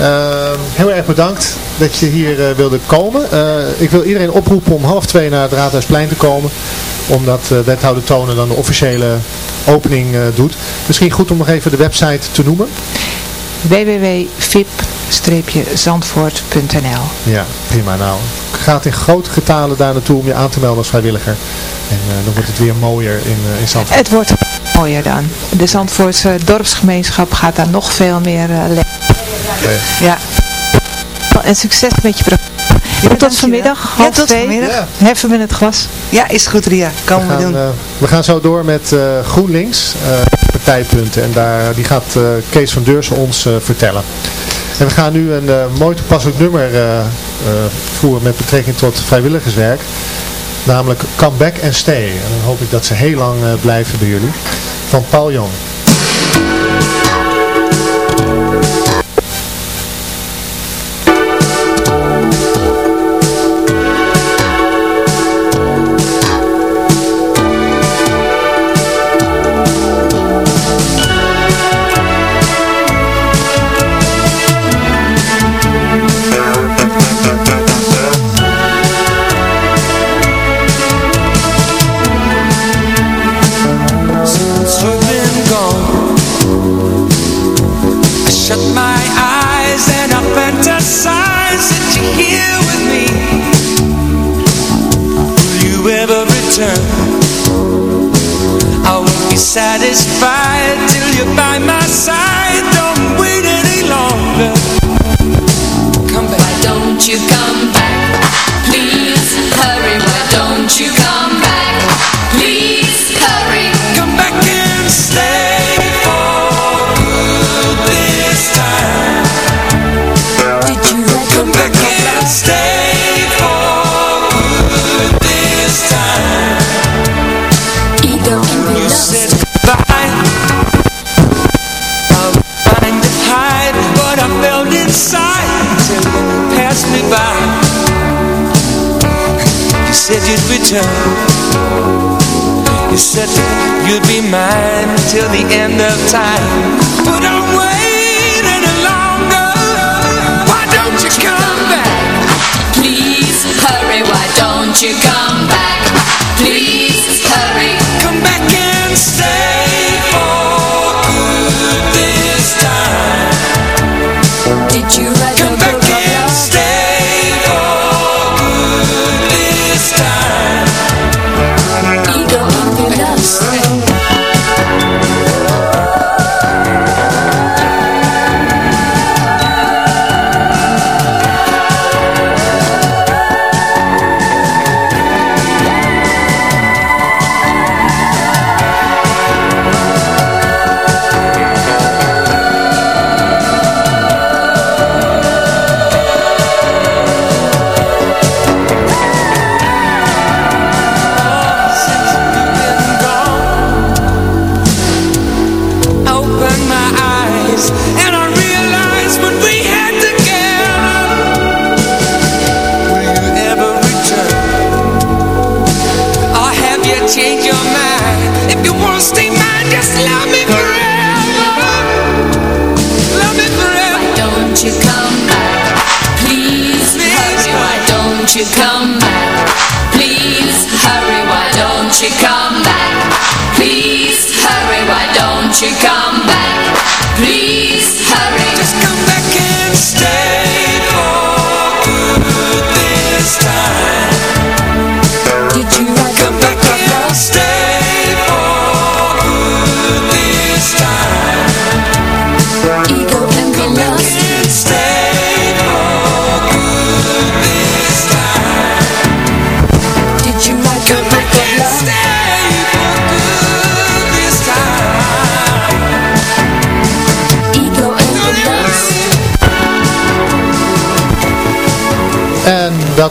Ehm, heel erg bedankt dat je hier eh, wilde komen. Eh, ik wil iedereen oproepen om half twee naar het Raadhuisplein te komen. Omdat wethouder Tonen dan de officiële opening doet. Misschien goed om nog even de website te noemen. www.vip-zandvoort.nl Ja, prima. Nou, gaat in grote getalen daar naartoe om je aan te melden als vrijwilliger. En dan wordt het weer mooier in, in Zandvoort. Het wordt mooier dan. De Zandvoortse dorpsgemeenschap gaat daar nog veel meer uh, Ja. En succes met je programma. tot vanmiddag, Ja, half tot twee. vanmiddag. Ja. Heffen we het glas. Ja, is goed Ria. Komen we, doen. eh, we gaan zo door met eh, GroenLinks, eh, partijpunten. En daar, die gaat eh, Kees van Deursen ons eh, vertellen. En we gaan nu een eh, mooi toepasselijk nummer eh, eh, voeren met betrekking tot vrijwilligerswerk. Namelijk Come Back and Stay. En dan hoop ik dat ze heel lang eh, blijven bij jullie. Van Paul Jong. Passed me by You said you'd return You said you'd be mine Till the end of time But I'm waiting longer Why don't you come back? Please hurry, why don't you come back? Please hurry. Come back and stay for good this time Did you write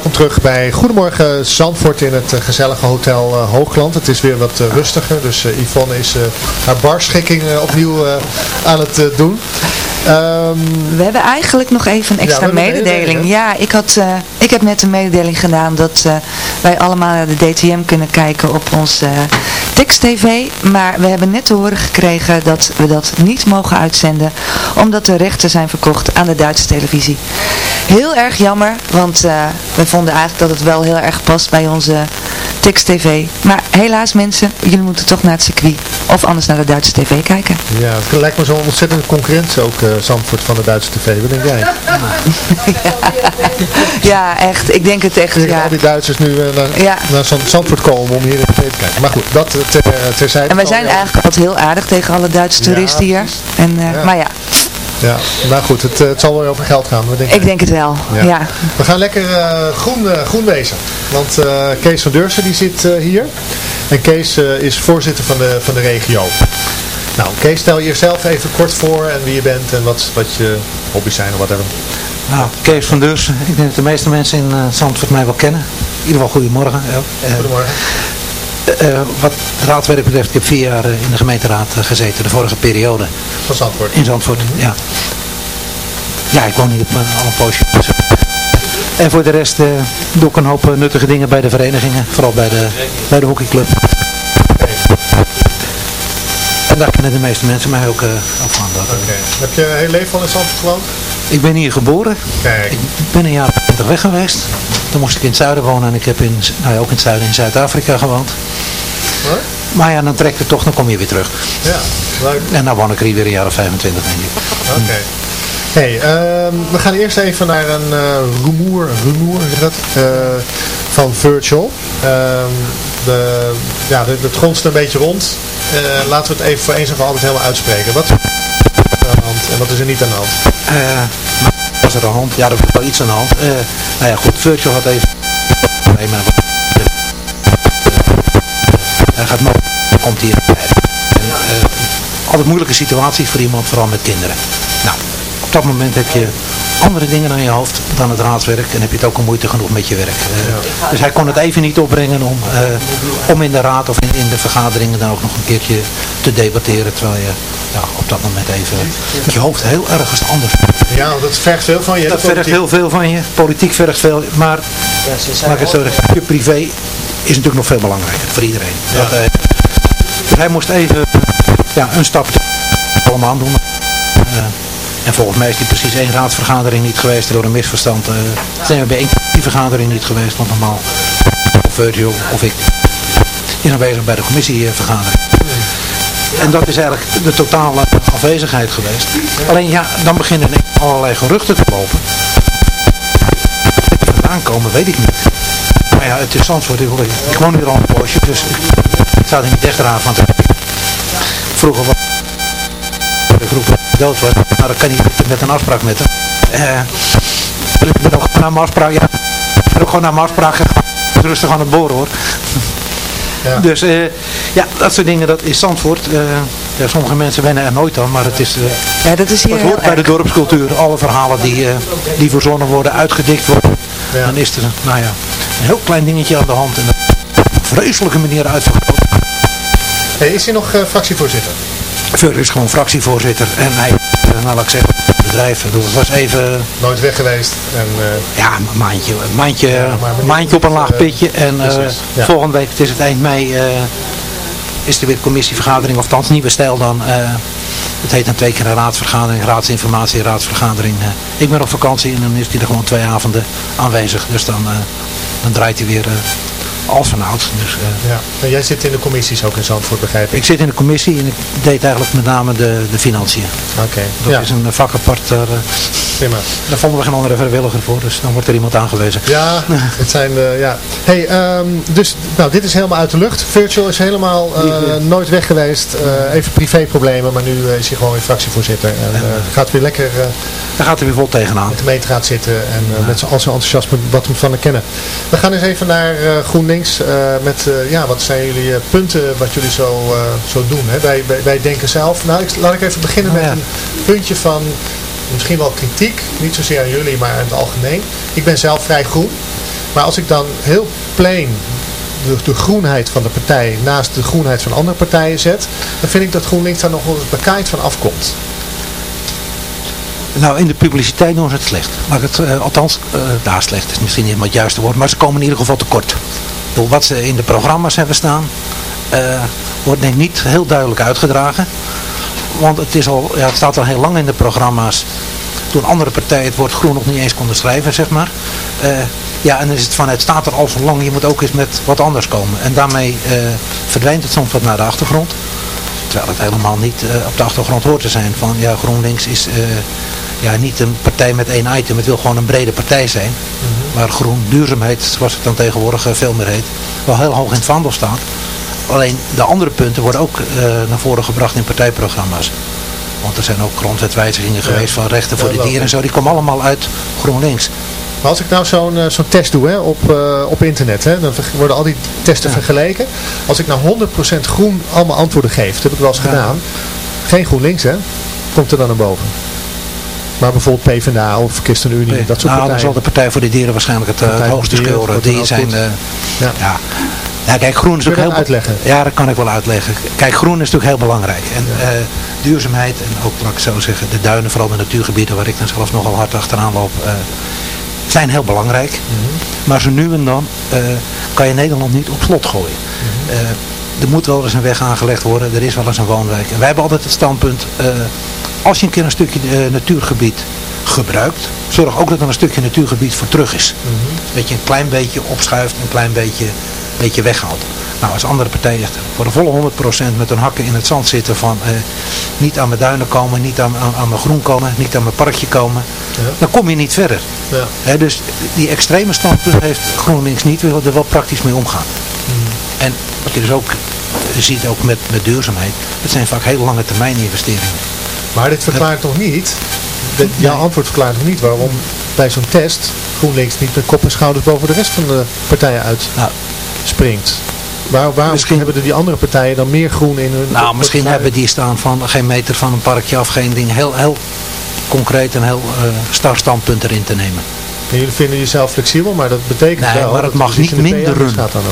welkom terug bij Goedemorgen Zandvoort in het eh, gezellige hotel eh, Hoogland. Het is weer wat eh, rustiger, dus Yvonne is haar barschikking opnieuw aan het doen. Ehm, We hebben eigenlijk nog even een extra Ja, mededeling. mededeling, Ja, ik, had, ik heb net een mededeling gedaan dat wij allemaal naar de DTM kunnen kijken op onze eh, tekst-tv. Maar we hebben net te horen gekregen dat we dat niet mogen uitzenden, omdat de rechten zijn verkocht aan de Duitse televisie. Heel erg jammer, want eh, we vonden eigenlijk dat het wel heel erg past bij onze tekst-tv. Maar helaas mensen, jullie moeten toch naar het circuit of anders naar de Duitse tv kijken. ja, het lijkt me zo'n ontzettende concurrent ook, eh, Zandvoort van de Duitse tv. Wat denk jij? [laughs] Ja, echt. Ik denk het echt. Ik Ja. al die Duitsers nu eh, naar, Ja. naar Zand- Zandvoort komen om hier in tv te kijken. Maar goed, dat eh, ter, terzijde. En wij zijn eigenlijk altijd heel aardig tegen alle Duitse Ja, toeristen hier. En. Maar ja, Ja, nou goed, het, eh, het zal wel over geld gaan. Denk ik denk het wel. Ja. Ja. We gaan lekker eh, groen, eh, groen wezen. Want eh, Kees van Deursen die zit eh, hier. En Kees eh, is voorzitter van de, van de regio. Nou, Kees, stel jezelf even kort voor en wie je bent en wat, wat je hobby's zijn of whatever. Nou, Kees van Deursen. Ik denk dat de meeste mensen in uh, Zandvoort mij wel kennen. In ieder geval goedemorgen. Eh, Goedemorgen. Eh, wat het raadwerk betreft, ik heb vier jaar eh, in de gemeenteraad eh, gezeten, de vorige periode. Van Zandvoort. In Zandvoort, ja. Ja, ik woon hier op, eh, al een poosje. Eh, En voor de rest eh, doe ik een hoop eh, nuttige dingen bij de verenigingen. Vooral bij de, bij de hockeyclub. En daar kennen de meeste mensen mij ook, eh, ook van. Dat, eh. Oké. Heb je heel leven al in Zandvoort gewoond? Ik ben hier geboren. Kijk. Ik ben een jaar of twintig weg geweest. Toen moest ik in het zuiden wonen en ik heb in, nou ja, ook in het zuiden in Zuid-Afrika gewoond. Hoor? Maar ja, dan trekt het toch, dan kom je weer terug. Ja, leuk. En dan woon ik er hier weer een jaar of 25 denk ik. Oké. Hey, ehm, we gaan eerst even naar een eh rumoer, rumoer je dat, eh, van Virtual. Ehm, de, ja, het gonst een beetje rond. Eh, laten we het even voor eens en voor altijd helemaal uitspreken. Wat en wat is er niet aan de hand? Maar was er de hand? Ja, er was wel iets aan de hand. Eh, nou ja, goed, Virtual had even... Nee, maar... Hij gaat nog... Komt hier. En, eh, altijd moeilijke situaties voor iemand, vooral met kinderen. Nou, dat moment heb je andere dingen aan je hoofd dan het raadswerk en heb je het ook al moeite genoeg met je werk. Eh, Dus hij kon het even niet opbrengen om, eh, om in de raad of in, in de vergaderingen dan ook nog een keertje te debatteren, terwijl je ja, op dat moment even met je hoofd heel ergens anders Ja, want dat vergt veel van je. dat vergt heel veel van je. Politiek vergt veel. Maar, ik het zo je privé is natuurlijk nog veel belangrijker voor iedereen. Dat, eh, dus hij moest even ja, een stap allemaal doen. En volgens mij is die precies één raadsvergadering niet geweest door een misverstand. eh zijn we bij één die vergadering niet geweest, want normaal of Virgil of ik is aanwezig bij de commissievergadering. En dat is eigenlijk de totale afwezigheid geweest. Alleen ja, dan beginnen er allerlei geruchten te lopen. Vandaan komen, weet ik niet. Maar ja, het is Zandvoort. Ik, woon hier al een poosje, dus ik, sta er niet echt raar van. Vroeger was de groep dood was, maar dan kan niet met een afspraak met hem. Eh, dus ik ben ook gewoon naar mijn afspraak, ja. Ik ben ook gewoon naar mijn afspraak gegaan. Rustig aan het boren hoor. Ja. Dus eh, ja, dat soort dingen, dat is Zandvoort. Eh, ja, sommige mensen wennen er nooit aan, maar het is... eh, Ja, dat is hier het heel hoort bij de dorpscultuur. Alle verhalen die, eh, die verzonnen worden, uitgedikt worden. Ja. Dan is er, nou ja, een heel klein dingetje aan de hand. En dat op een vreselijke manier uitvergroot. Hey, is hij nog eh, fractievoorzitter? Veur is gewoon fractievoorzitter. En hij, nou laat ik zeggen, het bedrijf. Het was even, Nooit weg geweest. En, eh, ja, een maandje, maandje, Ja, maandje op een laag eh, pitje. En ja. volgende week, het is het eind mei, is er weer commissievergadering, of althans nieuwe stijl dan. het heet dan twee keer een raadsvergadering, raadsinformatie, raadsvergadering. ik ben op vakantie en dan is hij er gewoon twee avonden aanwezig. Dus dan, dan draait hij weer als vanouds. Dus, eh, Ja. En jij zit in de commissies ook in Zandvoort, begrijp ik? ik zit in de commissie en ik deed eigenlijk met name de, de financiën. Oké, Dat ja, is een vak apart. Daar, eh, prima. daar vonden we geen andere vrijwilliger voor, dus dan wordt er iemand aangewezen. Ja, [laughs] het zijn, eh, ja. Hey, ehm, dus, nou, dit is helemaal uit de lucht. Virtual is helemaal nooit weg geweest. Even privéproblemen, maar nu is hij gewoon weer fractievoorzitter. En gaat weer lekker Daar gaat hij weer vol tegenaan. in de gemeenteraad zitten en met al zijn enthousiasme wat we van hem kennen. We gaan eens even naar eh, Eh, met, eh, ja, wat zijn jullie eh, punten wat jullie zo, eh, zo doen? Hè? Wij, wij, denken zelf, nou, ik, laat ik even beginnen Oh, met een puntje van misschien wel kritiek, niet zozeer aan jullie, maar in het algemeen. Ik ben zelf vrij groen, maar als ik dan heel plain de, groenheid van de partij naast de groenheid van andere partijen zet, dan vind ik dat GroenLinks daar nog wel eens bekaaid van afkomt. Nou, in de publiciteit doen ze het slecht. Maar het, eh, althans, eh nou, slecht is misschien niet helemaal het juiste woord, maar ze komen in ieder geval tekort. Wat ze in de programma's hebben staan, eh, wordt denk ik niet heel duidelijk uitgedragen. Want het, is al, ja, staat al heel lang in de programma's. Toen andere partijen het woord groen nog niet eens konden schrijven, zeg maar. Eh, ja, en dan is het van, het staat er al zo lang, je moet ook eens met wat anders komen. En daarmee eh, verdwijnt het soms wat naar de achtergrond. Terwijl het helemaal niet op de achtergrond hoort te zijn. Van ja, GroenLinks is ja, niet een partij met één item. Het wil gewoon een brede partij zijn. Waar groen duurzaamheid, zoals het dan tegenwoordig eh, veel meer heet, wel heel hoog in het vaandel staat. Alleen de andere punten worden ook eh, naar voren gebracht in partijprogramma's. Want er zijn ook grondwetwijzigingen geweest van rechten voor Ja, de dieren en zo. Die komen allemaal uit GroenLinks. Maar als ik nou zo'n eh, zo'n test doe hè, op, op internet, hè, dan worden al die testen vergeleken. Als ik nou 100% groen allemaal antwoorden geef, dat heb ik wel eens gedaan. Geen GroenLinks hè, komt er dan naar boven. Maar bijvoorbeeld PvdA of ChristenUnie, dat soort nou, dan partijen. zal de Partij voor de Dieren waarschijnlijk het, eh, het hoogste scoren. dan Die zijn, eh, Ja. ja. Ja, kijk, groen is Kun ook je heel... uitleggen? Ja, dat kan ik wel uitleggen. Kijk, groen is natuurlijk heel belangrijk. En eh, duurzaamheid, en ook, laat ik zo zeggen, de duinen, vooral de natuurgebieden, waar ik dan zelf nogal hard achteraan loop, zijn heel belangrijk. Mhm. Maar zo nu en dan kan je Nederland niet op slot gooien. Mhm. Er moet wel eens een weg aangelegd worden, er is wel eens een woonwijk. En wij hebben altijd het standpunt, als je een keer een stukje eh, natuurgebied gebruikt, zorg ook dat er een stukje natuurgebied voor terug is. Dat je een klein beetje opschuift, een klein beetje, beetje weghaalt. Nou, als andere partijen echt voor de volle 100% met hun hakken in het zand zitten van eh, niet aan mijn duinen komen, niet aan, aan, aan mijn groen komen, niet aan mijn parkje komen, dan kom je niet verder. Ja. Dus die extreme standpunt heeft GroenLinks niet, we willen er wel praktisch mee omgaan. En wat je dus ook ziet ook met, met duurzaamheid, het zijn vaak hele lange termijn investeringen. Maar dit verklaart toch niet, dit- jouw antwoord verklaart toch niet waarom bij zo'n test GroenLinks niet met kop en schouders boven de rest van de partijen uit Nou, springt. Waar, waarom Misschien- hebben die andere partijen dan meer groen in hun... Nou, misschien hebben die staan van geen meter van een parkje af, geen ding. Heel, heel concreet en heel eh star standpunt erin te nemen. En jullie vinden jezelf flexibel, maar dat betekent Nee, wel... maar het mag niet in de minder.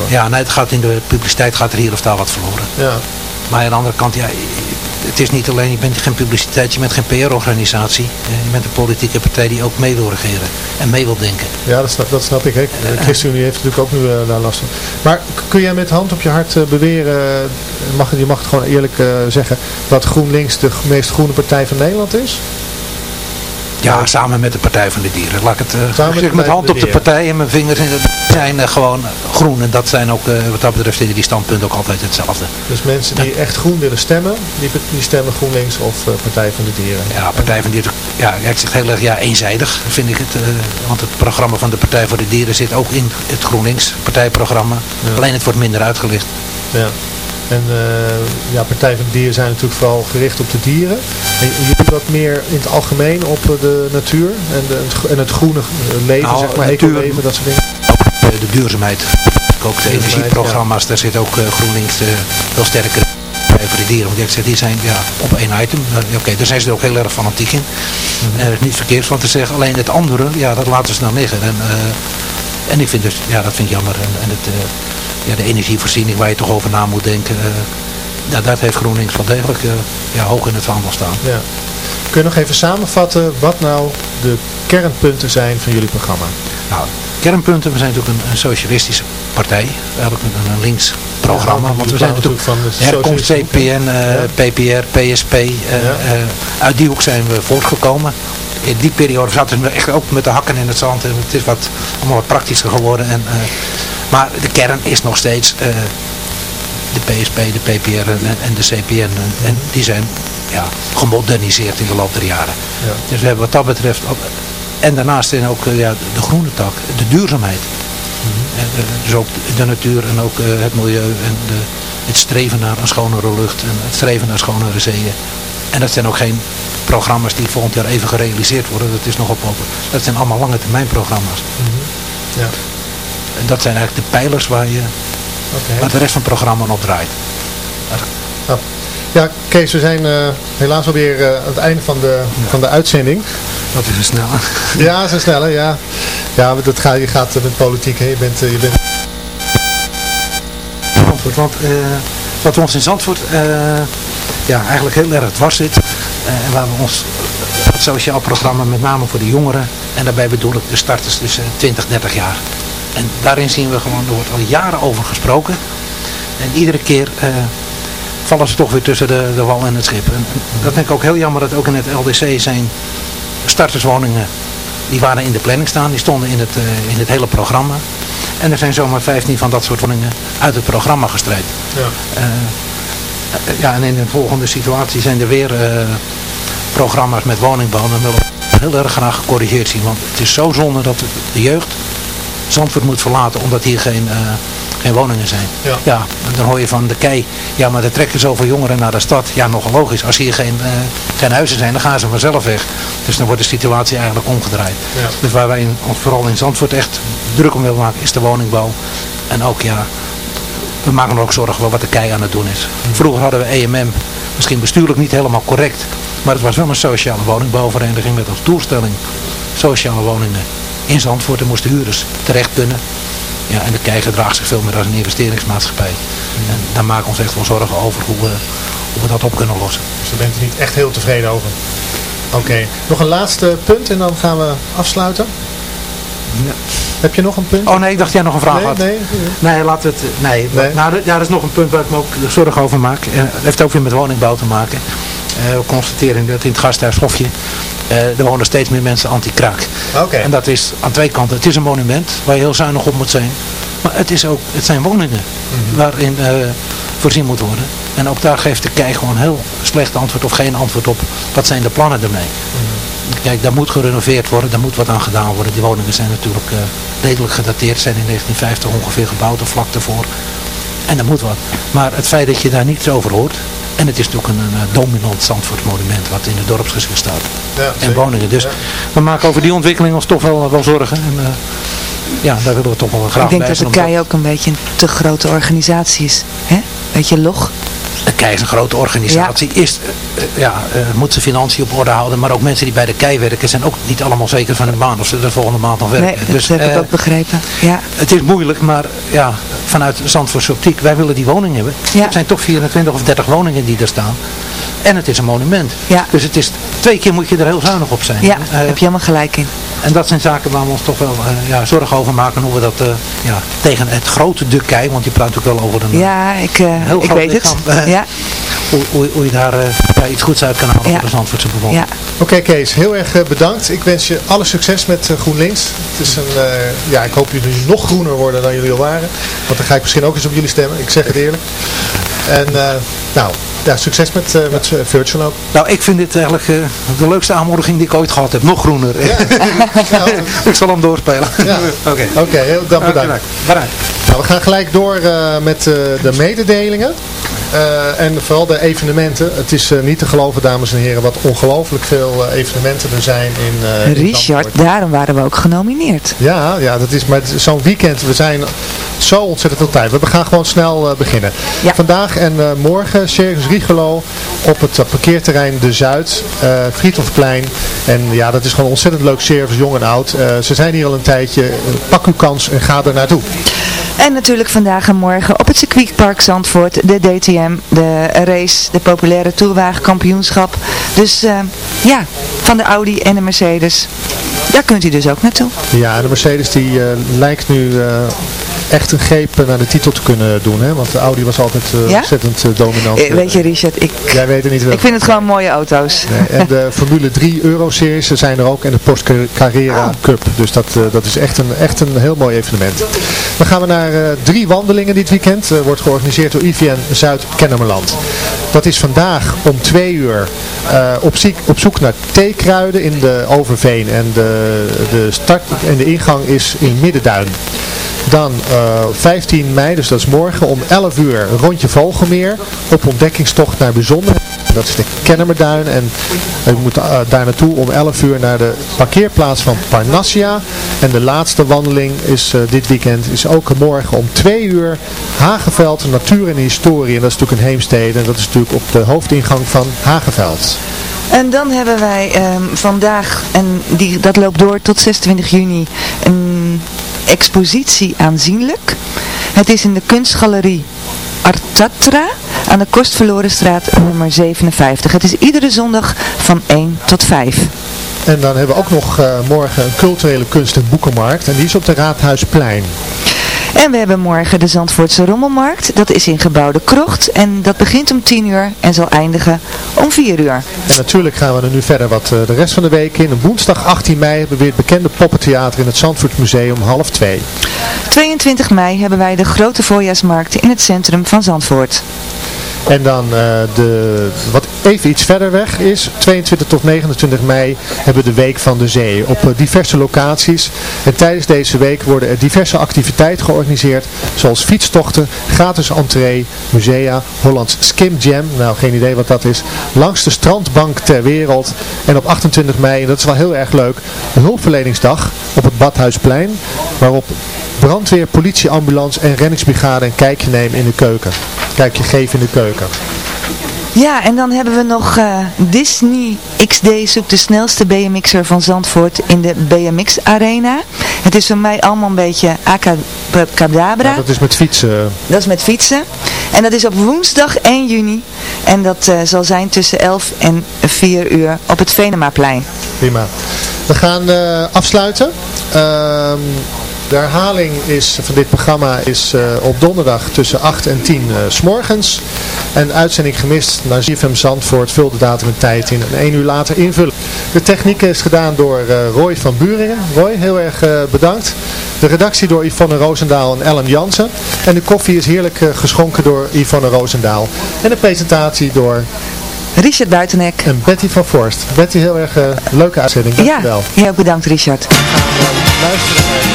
Ja, nee, het gaat in de publiciteit gaat er hier of daar wat verloren. Ja. Maar aan de andere kant, ja, het is niet alleen, je bent geen publiciteit, je bent geen PR-organisatie. Je bent een politieke partij die ook mee wil regeren en mee wil denken. Ja, dat snap, dat snap ik. Hè. De ChristenUnie heeft natuurlijk ook nu eh, daar last van. Maar kun jij met hand op je hart eh, beweren, eh, mag, je mag het gewoon eerlijk eh, zeggen, dat GroenLinks de meest groene partij van Nederland is? Ja, samen met de Partij van de Dieren. Laat ik het uh, met de zeg, met hand op de de partij en mijn vingers in het zijn eh, gewoon groen. En dat zijn ook, eh, wat dat betreft, die standpunten ook altijd hetzelfde. Dus mensen die echt groen willen stemmen, die, die stemmen GroenLinks of Partij van de Dieren. Ja, Partij van de Dieren, ja, ik zeg heel erg ja, eenzijdig, vind ik het. want het programma van de Partij voor de Dieren zit ook in het GroenLinks partijprogramma. Alleen het wordt minder uitgelicht. Ja. En uh, ja, Partij van de Dieren zijn natuurlijk vooral gericht op de dieren. En jullie wat meer in het algemeen op de natuur en, de, en het groene leven, nou, zeg maar, natuur, ecoleven, dat soort dingen? De duurzaamheid. Ook de energieprogramma's, ja. daar zit ook GroenLinks veel sterker voor de Dieren. Want ik zeg, die zijn ja, op één item. Uh, Oké, okay, daar zijn ze er ook heel erg fanatiek in. Mm -hmm. uh, niet verkeerd van te zeggen. Alleen het andere, ja, dat laten ze dan liggen. En, uh, en ik vind dus, ja, dat vind ik jammer. En, en het, ja, de energievoorziening waar je toch over na moet denken. Uh, ja, dat heeft GroenLinks wel degelijk uh, ja, hoog in het vaandel staan. Ja. Kun je nog even samenvatten wat nou de kernpunten zijn van jullie programma? Nou, kernpunten, we zijn natuurlijk een, een socialistische partij. Eigenlijk een, een links programma. want we zijn natuurlijk van de herkomst CPN, eh, PPR, PSP. eh, eh, uit die hoek zijn we voortgekomen. In die periode zaten we echt ook met de hakken in het zand. En het is wat, allemaal wat praktischer geworden. En, eh, maar de kern is nog steeds eh, de PSP, de PPR en, en de CPN. En, en die zijn ja, gemoderniseerd in de loop der jaren. Ja. Dus we hebben wat dat betreft... Ook, en daarnaast in ook eh, ja, de groene tak, de duurzaamheid. En, eh, dus ook de natuur en ook het milieu en de, het streven naar een schonere lucht en het streven naar schonere zeeën. En dat zijn ook geen programma's die volgend jaar even gerealiseerd worden. Dat is nog op. Dat zijn allemaal lange termijn programma's. Ja. En dat zijn eigenlijk de pijlers waar, je, waar de rest van het programma op draait. Ja, Kees, we zijn eh, helaas alweer eh, aan het einde van de, van de uitzending. Dat is een snelle. Ja, zo sneller, ja. Ja, maar dat gaat, je gaat eh, met politiek, hè. Je bent, je bent... Want wat ons in Zandvoort ja, eigenlijk heel erg dwars zit. eh, en waar we ons het sociaal programma met name voor de jongeren. En daarbij bedoel ik de starters tussen 20, 30 jaar. En daarin zien we gewoon, er wordt al jaren over gesproken. En iedere keer eh, vallen ze toch weer tussen de, de wal en het schip. En dat vind ik ook heel jammer dat ook in het LDC zijn starterswoningen. Die waren in de planning staan, die stonden in het, eh, in het hele programma. En er zijn zomaar 15 van dat soort woningen uit het programma gestreept. Ja. Eh, eh, ja, en in de volgende situatie zijn er weer eh, programma's met woningbouw. Dan willen we heel erg graag gecorrigeerd zien. Want het is zo zonde dat de jeugd Zandvoort moet verlaten omdat hier geen, eh, geen woningen zijn. Ja. en dan hoor je van de kei, ja maar er trekken zoveel jongeren naar de stad. Ja, nogal logisch. Als hier geen, eh, geen huizen zijn, dan gaan ze vanzelf weg. Dus dan wordt de situatie eigenlijk omgedraaid. Ja. Dus waar wij ons vooral in Zandvoort echt druk om willen maken, is de woningbouw. En ook ja, we maken er ook zorgen wat de kei aan het doen is. Vroeger hadden we EMM, misschien bestuurlijk niet helemaal correct, maar het was wel een sociale woningbouwvereniging met als doelstelling sociale woningen in Zandvoort. Er moesten huurders terecht kunnen. Ja, en de kei gedraagt zich veel meer als een investeringsmaatschappij. En daar maken we ons echt wel zorgen over hoe we, hoe we dat op kunnen lossen. Dus daar bent u niet echt heel tevreden over. Oké, nog een laatste punt en dan gaan we afsluiten. Heb je nog een punt? Oh nee, ik dacht jij nog een vraag nee, had. Nee, Nee, laat het. Nee, Nee? Nou, ja, dat is nog een punt waar ik me ook zorgen over maak. Eh, heeft ook weer met woningbouw te maken. Eh, we constateren dat in het gasthuis Hofje, eh, er wonen steeds meer mensen anti-kraak. Oké. En dat is aan twee kanten. Het is een monument waar je heel zuinig op moet zijn. Maar het, is ook, het zijn woningen waarin eh, voorzien moet worden. En ook daar geeft de kei gewoon heel slecht antwoord of geen antwoord op. Wat zijn de plannen ermee? Kijk, daar moet gerenoveerd worden, daar moet wat aan gedaan worden. Die woningen zijn natuurlijk eh, redelijk gedateerd, zijn in 1950 ongeveer gebouwd of vlak daarvoor. En er moet wat. Maar het feit dat je daar niets over hoort, en het is natuurlijk een, een, dominant Zandvoort monument wat in het dorpsgezicht staat. Ja, en woningen. Dus Ja. we maken over die ontwikkeling ons toch wel, wel zorgen. En, eh, ja, daar willen we toch wel graag Ik denk bij dat zijn. de omdat- KEI ook een beetje een te grote organisatie is. hè? Beetje log. De KEI is een grote organisatie. Is, eh, eh, ja, moet zijn financiën op orde houden. Maar ook mensen die bij de KEI werken zijn ook niet allemaal zeker van hun baan. Of ze de volgende maand nog werken. Nee, dat dus, heb ik eh, ook begrepen. Ja. Het is moeilijk, maar ja, vanuit Zandvoortse optiek, wij willen die woning hebben. Ja. Het zijn toch 24 of 30 woningen die er staan. En het is een monument. Ja. Dus het is, twee keer moet je er heel zuinig op zijn. Ja, Eh, heb je helemaal gelijk in. En dat zijn zaken waar we ons toch wel eh, ja, zorgen over maken. Hoe we dat eh, ja, tegen het grote de kei, want je praat natuurlijk wel over een Ja, ik, eh, heel ik groot weet het. lichaam. Ja, hoe, hoe, hoe je daar eh, ja, iets goeds uit kan halen Ja. voor de Zandvoortse bevolking. ja. Oké Kees, heel erg bedankt. Ik wens je alle succes met GroenLinks. Het is een, eh, ja, ik hoop jullie nog groener worden dan jullie al waren. Want dan ga ik misschien ook eens op jullie stemmen. Ik zeg het eerlijk. En eh, nou, ja, succes met, eh, met eh, Virtual ook. Nou, ik vind dit eigenlijk eh, de leukste aanmoediging die ik ooit gehad heb. Nog groener. [laughs] ik zal hem doorspelen. Ja. [laughs] Oké. Oké, heel dan bedankt. Bedankt. Nou, we gaan gelijk door met de mededelingen. Eh, en vooral de evenementen. Het is eh, niet te geloven, dames en heren, wat ongelooflijk veel eh, evenementen er zijn in, in Richard, daarom waren we ook genomineerd. Ja, ja, dat is maar zo'n weekend. We zijn zo ontzettend veel tijd. We gaan gewoon snel beginnen. Ja. Vandaag en morgen Circus Rigolo op het parkeerterrein De Zuid, Friedhofplein. En ja, dat is gewoon ontzettend leuk service, jong en oud. Ze zijn hier al een tijdje. Pak uw kans en ga er naartoe. En natuurlijk vandaag en morgen op het circuitpark Zandvoort, de DTM, de race, de populaire toerwagenkampioenschap. Dus eh, ja, van de Audi en de Mercedes. Daar kunt u dus ook naartoe. Ja, de Mercedes die eh, lijkt nu eh, echt een greep eh, naar de titel te kunnen doen. Hè? Want de Audi was altijd eh, Ja? ontzettend eh, dominant. Weet je Richard, ik, Jij weet het niet wel. ik vind het gewoon mooie auto's. Nee, en de [laughs] Formule 3 Euro-series zijn er ook en de Porsche Carrera Cup. Dus dat, dat is echt een, echt een heel mooi evenement. Dan gaan we naar drie wandelingen dit weekend. Wordt georganiseerd door IVN Zuid-Kennemerland. Dat is vandaag om twee uur op, ziek, op zoek naar theekruiden in de Overveen. En de, de start en de ingang is in Middenduin. Dan eh, 15 mei, dus dat is morgen om 11 uur rondje Vogelmeer op ontdekkingstocht naar bijzondere. Dat is de Kennemerduin en we moeten eh, daar naartoe om 11 uur naar de parkeerplaats van Parnassia. En de laatste wandeling is eh, dit weekend, is ook morgen om 2 uur Hageveld, Natuur en Historie. En dat is natuurlijk een heemstede en dat is natuurlijk op de hoofdingang van Hageveld. En dan hebben wij ehm, vandaag, en die, dat loopt door tot 26 juni, expositie aanzienlijk. Het is in de kunstgalerie Artatra aan de Kostverlorenstraat nummer 57. Het is iedere zondag van 1 tot 5. En dan hebben we ook nog eh, morgen een culturele kunst- en boekenmarkt. En die is op de Raadhuisplein. En we hebben morgen de Zandvoortse Rommelmarkt. Dat is in gebouw De Krocht. En dat begint om 10 uur en zal eindigen om 4 uur. En natuurlijk gaan we er nu verder wat eh, de rest van de week in. Op woensdag 18 mei hebben we weer het bekende poppentheater in het Zandvoortsmuseum om half twee. 22 mei hebben wij de grote voorjaarsmarkt in het centrum van Zandvoort. En dan eh, de, wat even iets verder weg is, 22 tot 29 mei hebben we de Week van de Zee op eh, diverse locaties. En tijdens deze week worden er diverse activiteiten georganiseerd, zoals fietstochten, gratis entree, musea, Hollands Skim Jam, nou geen idee wat dat is, langs de strandbank ter wereld. En op 28 mei, en dat is wel heel erg leuk, de hulpverleningsdag op het Badhuisplein, waarop brandweer, politie, ambulance en reddingsbrigade een kijkje nemen in de keuken. Kijkje geven in de keuken. Ja, en dan hebben we nog eh, Disney XD zoekt de snelste BMX'er van Zandvoort in de BMX Arena. Het is voor mij allemaal een beetje acadabra. Ja, dat is met fietsen. Dat is met fietsen. En dat is op woensdag 1 juni. En dat eh, zal zijn tussen 11 en 4 uur op het Venemaplein. Prima. We gaan eh, afsluiten. De herhaling is, van dit programma is eh, op donderdag tussen 8 en 10 eh, s morgens. En uitzending gemist naar ZFM Zandvoort. Vul de datum en tijd in en één uur later invullen. De techniek is gedaan door eh, Roy van Buringen. Roy, heel erg bedankt. De redactie door Yvonne Roosendaal en Ellen Jansen. En de koffie is heerlijk geschonken door Yvonne Roosendaal. En de presentatie door... Richard Buitenek. En Betty van Forst. Betty, heel erg leuke uitzending. Ja, Dankjewel. jij ook bedankt Richard. luisteren naar de